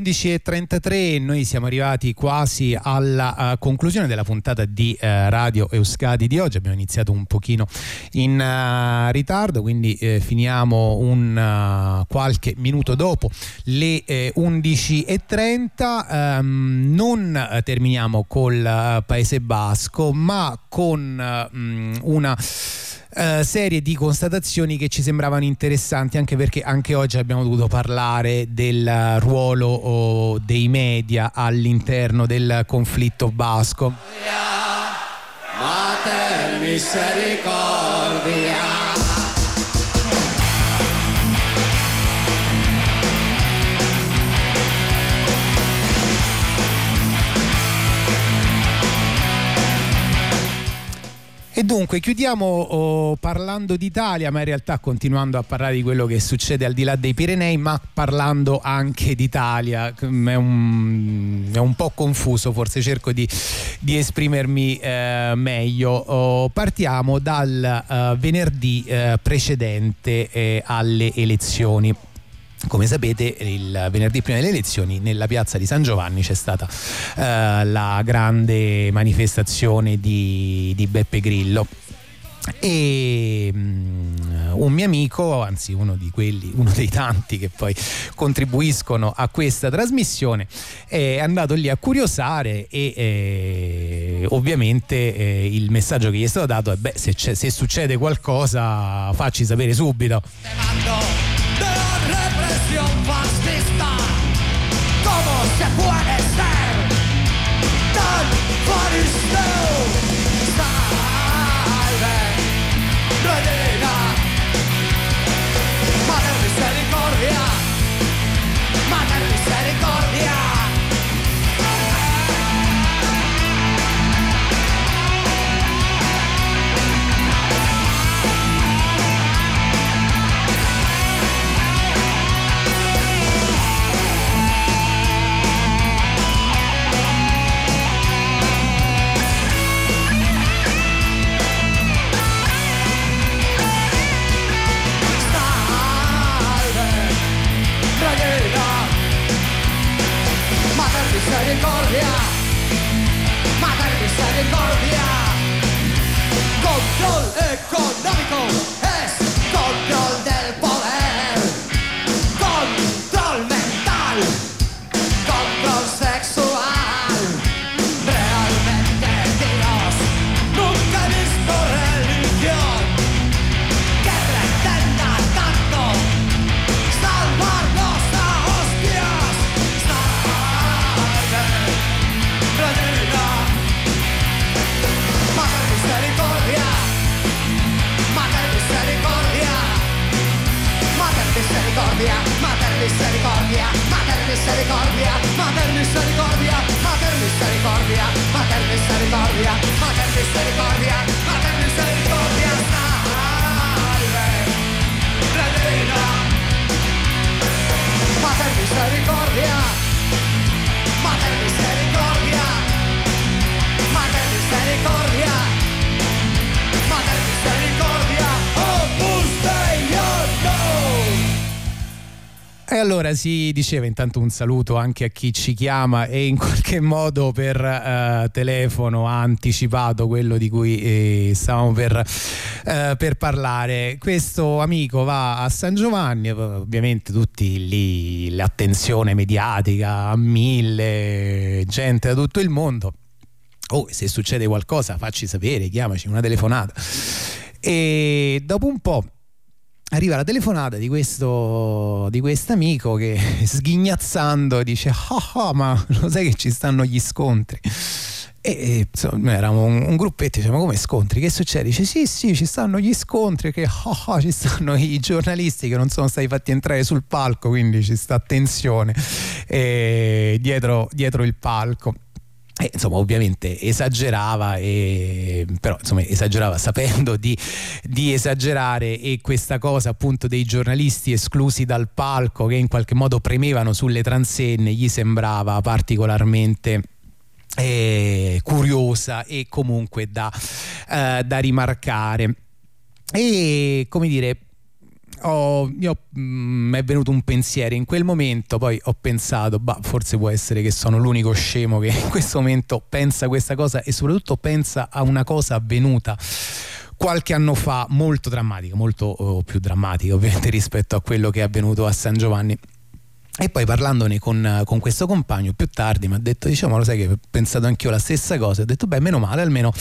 11.33 e noi siamo arrivati quasi alla uh, conclusione della puntata di uh, Radio Euskadi di oggi. Abbiamo iniziato un pochino in uh, ritardo, quindi finiamo un qualche minuto dopo le eh, 11.30. Um, non terminiamo col Paese Basco, ma con um, una Uh, serie di constatazioni che ci sembravano interessanti anche perché anche oggi abbiamo dovuto parlare del ruolo dei media all'interno del conflitto basco. Mater misericordia. Dunque chiudiamo oh, parlando d'Italia, ma in realtà continuando a parlare di quello che succede al di là dei Pirenei, ma parlando anche d'Italia. È un, è un po' confuso, forse cerco di, di esprimermi eh, meglio. Oh, partiamo dal uh, venerdì eh, precedente eh, alle elezioni. Come sapete, il venerdì prima delle elezioni nella piazza di San Giovanni c'è stata eh, la grande manifestazione di, di Beppe Grillo e um, un mio amico, anzi uno di quelli, uno dei tanti che poi contribuiscono a questa trasmissione, è andato lì a curiosare e eh, ovviamente eh, il messaggio che gli è stato dato è beh se, se succede qualcosa facci sapere subito. económico es control de misericordia, madre misericordia, madre misericordia, salve, Redina, madre misericordia, madre misericordia, madre misericordia. E allora si diceva intanto un saluto anche a chi ci chiama e in qualche modo per eh, telefono ha anticipato quello di cui eh, stavamo per, eh, per, parlare. Questo amico va a San Giovanni, ovviamente tutti lì, l'attenzione mediatica a mille, gente da tutto il mondo. Oh, se succede qualcosa facci sapere, chiamaci una telefonata. E dopo un po' arriva la telefonata di questo di amico che sghignazzando dice ah, ah ma lo sai che ci stanno gli scontri? E, e insomma, eravamo un, un gruppetto diciamo come scontri? Che succede? dice sì sì ci stanno gli scontri che ah, ah, ci stanno i giornalisti che non sono stati fatti entrare sul palco quindi ci sta tensione eh, dietro, dietro il palco e, insomma, ovviamente esagerava, e, però insomma, esagerava sapendo di, di, esagerare e questa cosa appunto dei giornalisti esclusi dal palco che in qualche modo premevano sulle transenne gli sembrava particolarmente eh, curiosa e comunque da, eh, da rimarcare. E come dire, ho, io, mh, mm, è venuto un pensiero. In quel momento, poi ho pensato, bah, forse può essere che sono l'unico scemo che in questo momento pensa questa cosa e soprattutto pensa a una cosa avvenuta qualche anno fa molto drammatica, molto oh, più drammatica ovviamente rispetto a quello che è avvenuto a San Giovanni. E poi parlandone con, con questo compagno più tardi mi ha detto, diciamo, lo sai che ho pensato anch'io la stessa cosa, ho detto, beh, meno male, almeno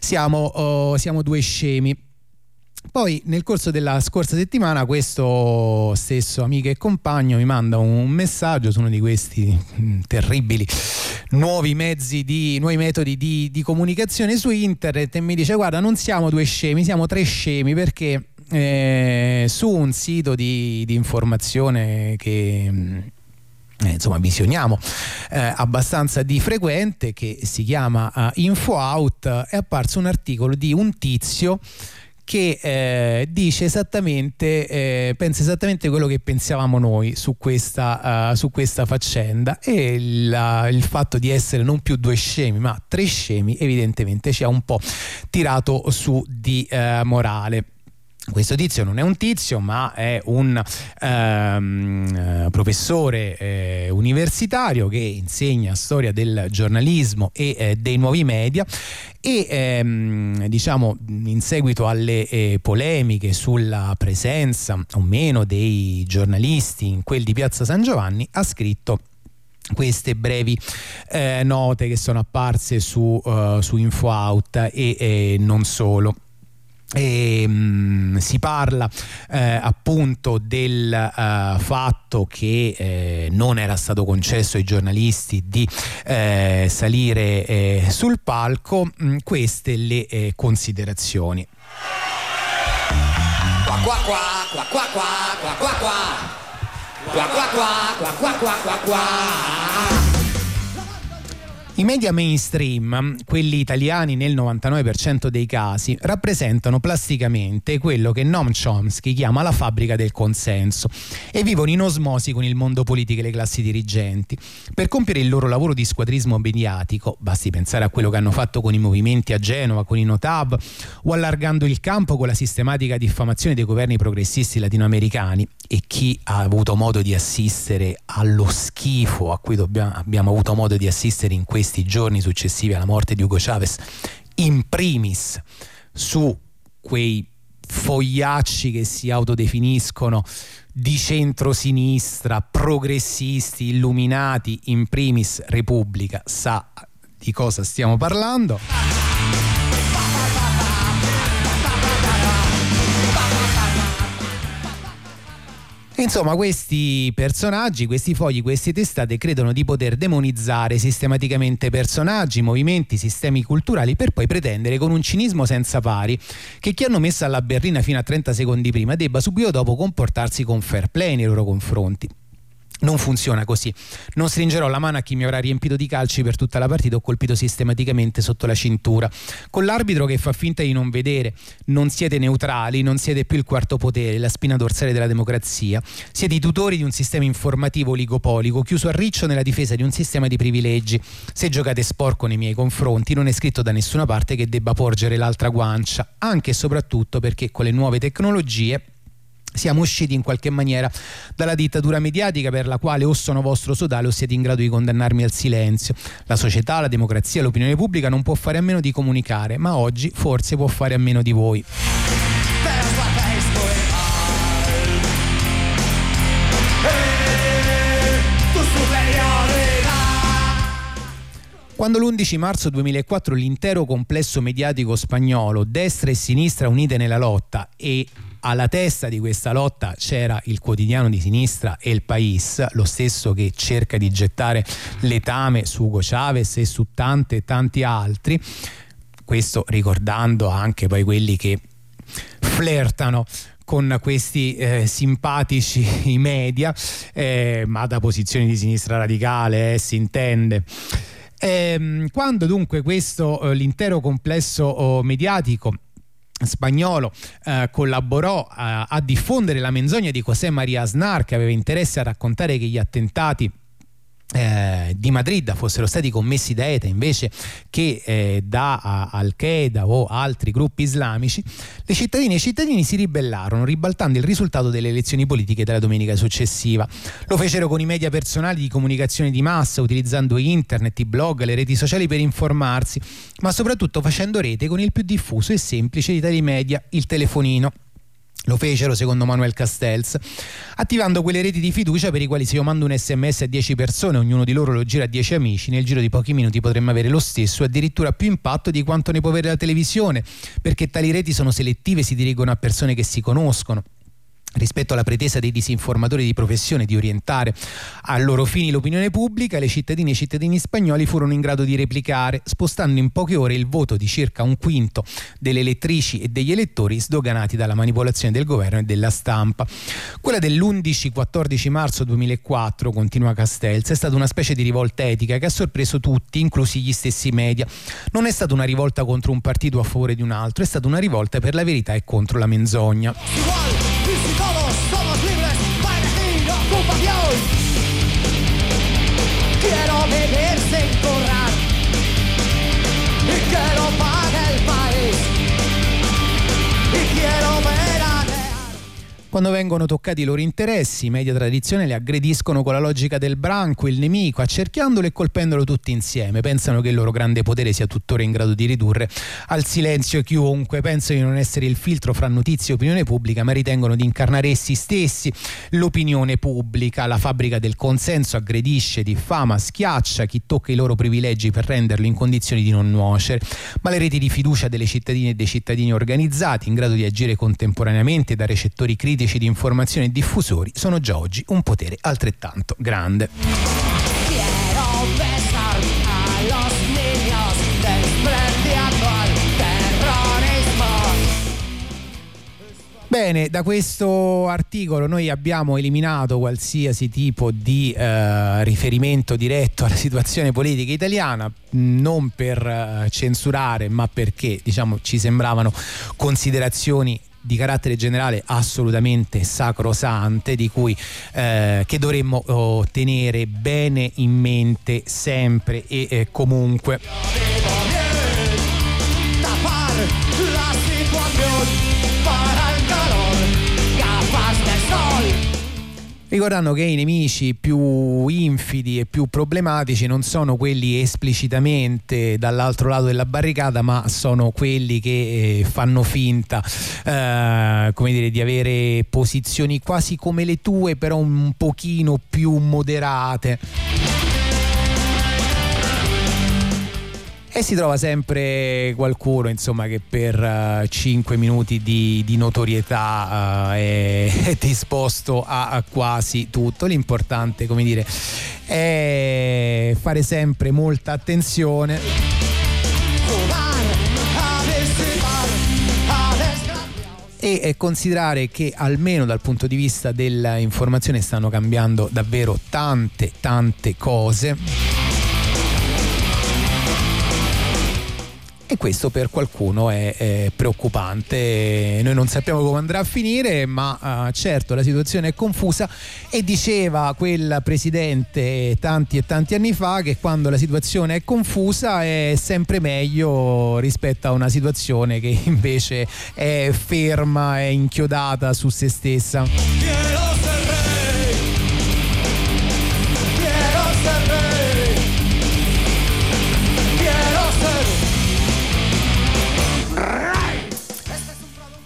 siamo, oh, siamo due scemi poi nel corso della scorsa settimana questo stesso amico e compagno mi manda un messaggio su uno di questi mm, terribili nuovi mezzi di nuovi metodi di, di, comunicazione su internet e mi dice guarda non siamo due scemi, siamo tre scemi perché eh, su un sito di, di informazione che mm, eh, insomma visioniamo eh, abbastanza di frequente che si chiama uh, InfoOut è apparso un articolo di un tizio che eh, dice esattamente, eh, pensa esattamente quello che pensavamo noi su questa, uh, su questa faccenda e il, il, fatto di essere non più due scemi ma tre scemi evidentemente ci ha un po' tirato su di uh, morale. Questo tizio non è un tizio, ma è un ehm, professore eh, universitario che insegna storia del giornalismo e eh, dei nuovi media e ehm, diciamo in seguito alle eh, polemiche sulla presenza o meno dei giornalisti in quel di Piazza San Giovanni ha scritto queste brevi eh, note che sono apparse su, uh, su InfoOut e eh, non solo. E, mh, si parla eh, appunto del uh, fatto che eh, non era stato concesso ai giornalisti di eh, salire eh, sul palco, mh, queste le eh, considerazioni. Qua qua qua qua qua qua qua qua qua qua qua qua qua qua qua i media mainstream, quelli italiani nel 99% dei casi, rappresentano plasticamente quello che Noam Chomsky chiama la fabbrica del consenso e vivono in osmosi con il mondo politico e le classi dirigenti. Per compiere il loro lavoro di squadrismo mediatico, basti pensare a quello che hanno fatto con i movimenti a Genova, con i Notab, o allargando il campo con la sistematica diffamazione dei governi progressisti latinoamericani, e chi ha avuto modo di assistere allo schifo a cui dobbiamo, abbiamo avuto modo di assistere in questi questi giorni successivi alla morte di Ugo Chavez, in primis su quei fogliacci che si autodefiniscono di centrosinistra, progressisti, illuminati, in primis Repubblica, sa di cosa stiamo parlando. Insomma, questi personaggi, questi fogli, queste testate credono di poter demonizzare sistematicamente personaggi, movimenti, sistemi culturali per poi pretendere con un cinismo senza pari che chi hanno messo alla berlina fino a 30 secondi prima debba subito dopo comportarsi con fair play nei loro confronti. Non funziona così. Non stringerò la mano a chi mi avrà riempito di calci per tutta la partita o colpito sistematicamente sotto la cintura. Con l'arbitro che fa finta di non vedere. Non siete neutrali, non siete più il quarto potere, la spina dorsale della democrazia. Siete i tutori di un sistema informativo oligopolico, chiuso a riccio nella difesa di un sistema di privilegi. Se giocate sporco nei miei confronti, non è scritto da nessuna parte che debba porgere l'altra guancia, anche e soprattutto perché con le nuove tecnologie siamo usciti in qualche maniera dalla dittatura mediatica per la quale o sono vostro sodale o siete in grado di condannarmi al silenzio. La società, la democrazia, l'opinione pubblica non può fare a meno di comunicare, ma oggi forse può fare a meno di voi. Quando l'11 marzo 2004 l'intero complesso mediatico spagnolo, destra e sinistra unite nella lotta e alla testa di questa lotta c'era il quotidiano di sinistra e il País, lo stesso che cerca di gettare letame su Hugo Chavez e su tante e tanti altri. Questo ricordando anche poi quelli che flirtano con questi eh, simpatici media, eh, ma da posizioni di sinistra radicale, eh, si intende. Ehm, quando dunque questo, eh, l'intero complesso oh, mediatico spagnolo eh, collaborò a, a, diffondere la menzogna di José María Aznar che aveva interesse a raccontare che gli attentati eh, di Madrid fossero stati commessi da ETA invece che eh, da Al-Qaeda o altri gruppi islamici, le cittadine e i cittadini si ribellarono ribaltando il risultato delle elezioni politiche della domenica successiva. Lo fecero con i media personali di comunicazione di massa, utilizzando internet, i blog, le reti sociali per informarsi, ma soprattutto facendo rete con il più diffuso e semplice di tali media, il telefonino. Lo fecero, secondo Manuel Castells, attivando quelle reti di fiducia per i quali se io mando un sms a 10 persone, ognuno di loro lo gira a 10 amici, nel giro di pochi minuti potremmo avere lo stesso addirittura più impatto di quanto ne può avere la televisione, perché tali reti sono selettive e si dirigono a persone che si conoscono rispetto alla pretesa dei disinformatori di professione di orientare a loro fini l'opinione pubblica, le cittadine e i cittadini spagnoli furono in grado di replicare, spostando in poche ore il voto di circa un quinto delle elettrici e degli elettori sdoganati dalla manipolazione del governo e della stampa. Quella dell'11-14 marzo 2004, continua Castells, è stata una specie di rivolta etica che ha sorpreso tutti, inclusi gli stessi media. Non è stata una rivolta contro un partito a favore di un altro, è stata una rivolta per la verità e contro la menzogna. Quando vengono toccati i loro interessi, i media tradizionali aggrediscono con la logica del branco il nemico, accerchiandolo e colpendolo tutti insieme. Pensano che il loro grande potere sia tuttora in grado di ridurre al silenzio chiunque. Pensano di non essere il filtro fra notizie e opinione pubblica, ma ritengono di incarnare essi stessi. L'opinione pubblica, la fabbrica del consenso, aggredisce, diffama, schiaccia chi tocca i loro privilegi per renderlo in condizioni di non nuocere. Ma le reti di fiducia delle cittadine e dei cittadini organizzati, in grado di agire contemporaneamente da recettori critici, medici di informazione e diffusori sono già oggi un potere altrettanto grande. Bene, da questo articolo noi abbiamo eliminato qualsiasi tipo di eh, riferimento diretto alla situazione politica italiana, non per eh, censurare, ma perché diciamo, ci sembravano considerazioni di carattere generale assolutamente sacrosante di cui eh, che dovremmo oh, tenere bene in mente sempre e eh, comunque. Ricordando che i nemici più infidi e più problematici non sono quelli esplicitamente dall'altro lato della barricata, ma sono quelli che eh, fanno finta eh, come dire, di avere posizioni quasi come le tue, però un pochino più moderate. E si trova sempre qualcuno insomma, che per uh, eh, 5 minuti di, di notorietà uh, è, è, disposto a, a, quasi tutto. L'importante, come dire, è fare sempre molta attenzione. e considerare che almeno dal punto di vista dell'informazione stanno cambiando davvero tante tante cose e questo per qualcuno è, è, preoccupante. Noi non sappiamo come andrà a finire, ma uh, certo la situazione è confusa e diceva quel presidente tanti e tanti anni fa che quando la situazione è confusa è sempre meglio rispetto a una situazione che invece è ferma e inchiodata su se stessa.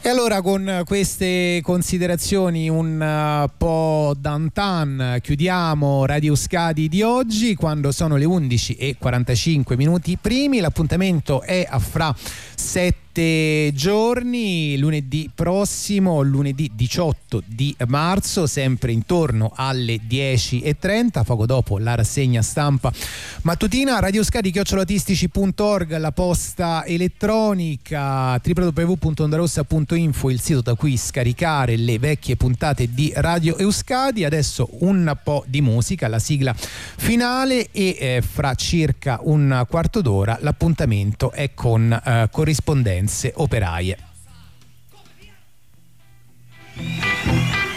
E allora con queste considerazioni un uh, po' d'antan chiudiamo Radio Scadi di oggi quando sono le 11 e 45 minuti primi. L'appuntamento è a fra 7 sette giorni, lunedì prossimo, lunedì 18 di marzo, sempre intorno alle 10.30, poco dopo la rassegna stampa mattutina, radioscarichiocciolatistici.org, la posta elettronica, www.ondarossa.info, il sito da cui scaricare le vecchie puntate di Radio Euskadi, adesso un po' di musica, la sigla finale e eh, fra circa un quarto d'ora l'appuntamento è con eh, corrispondenza udienze operaie.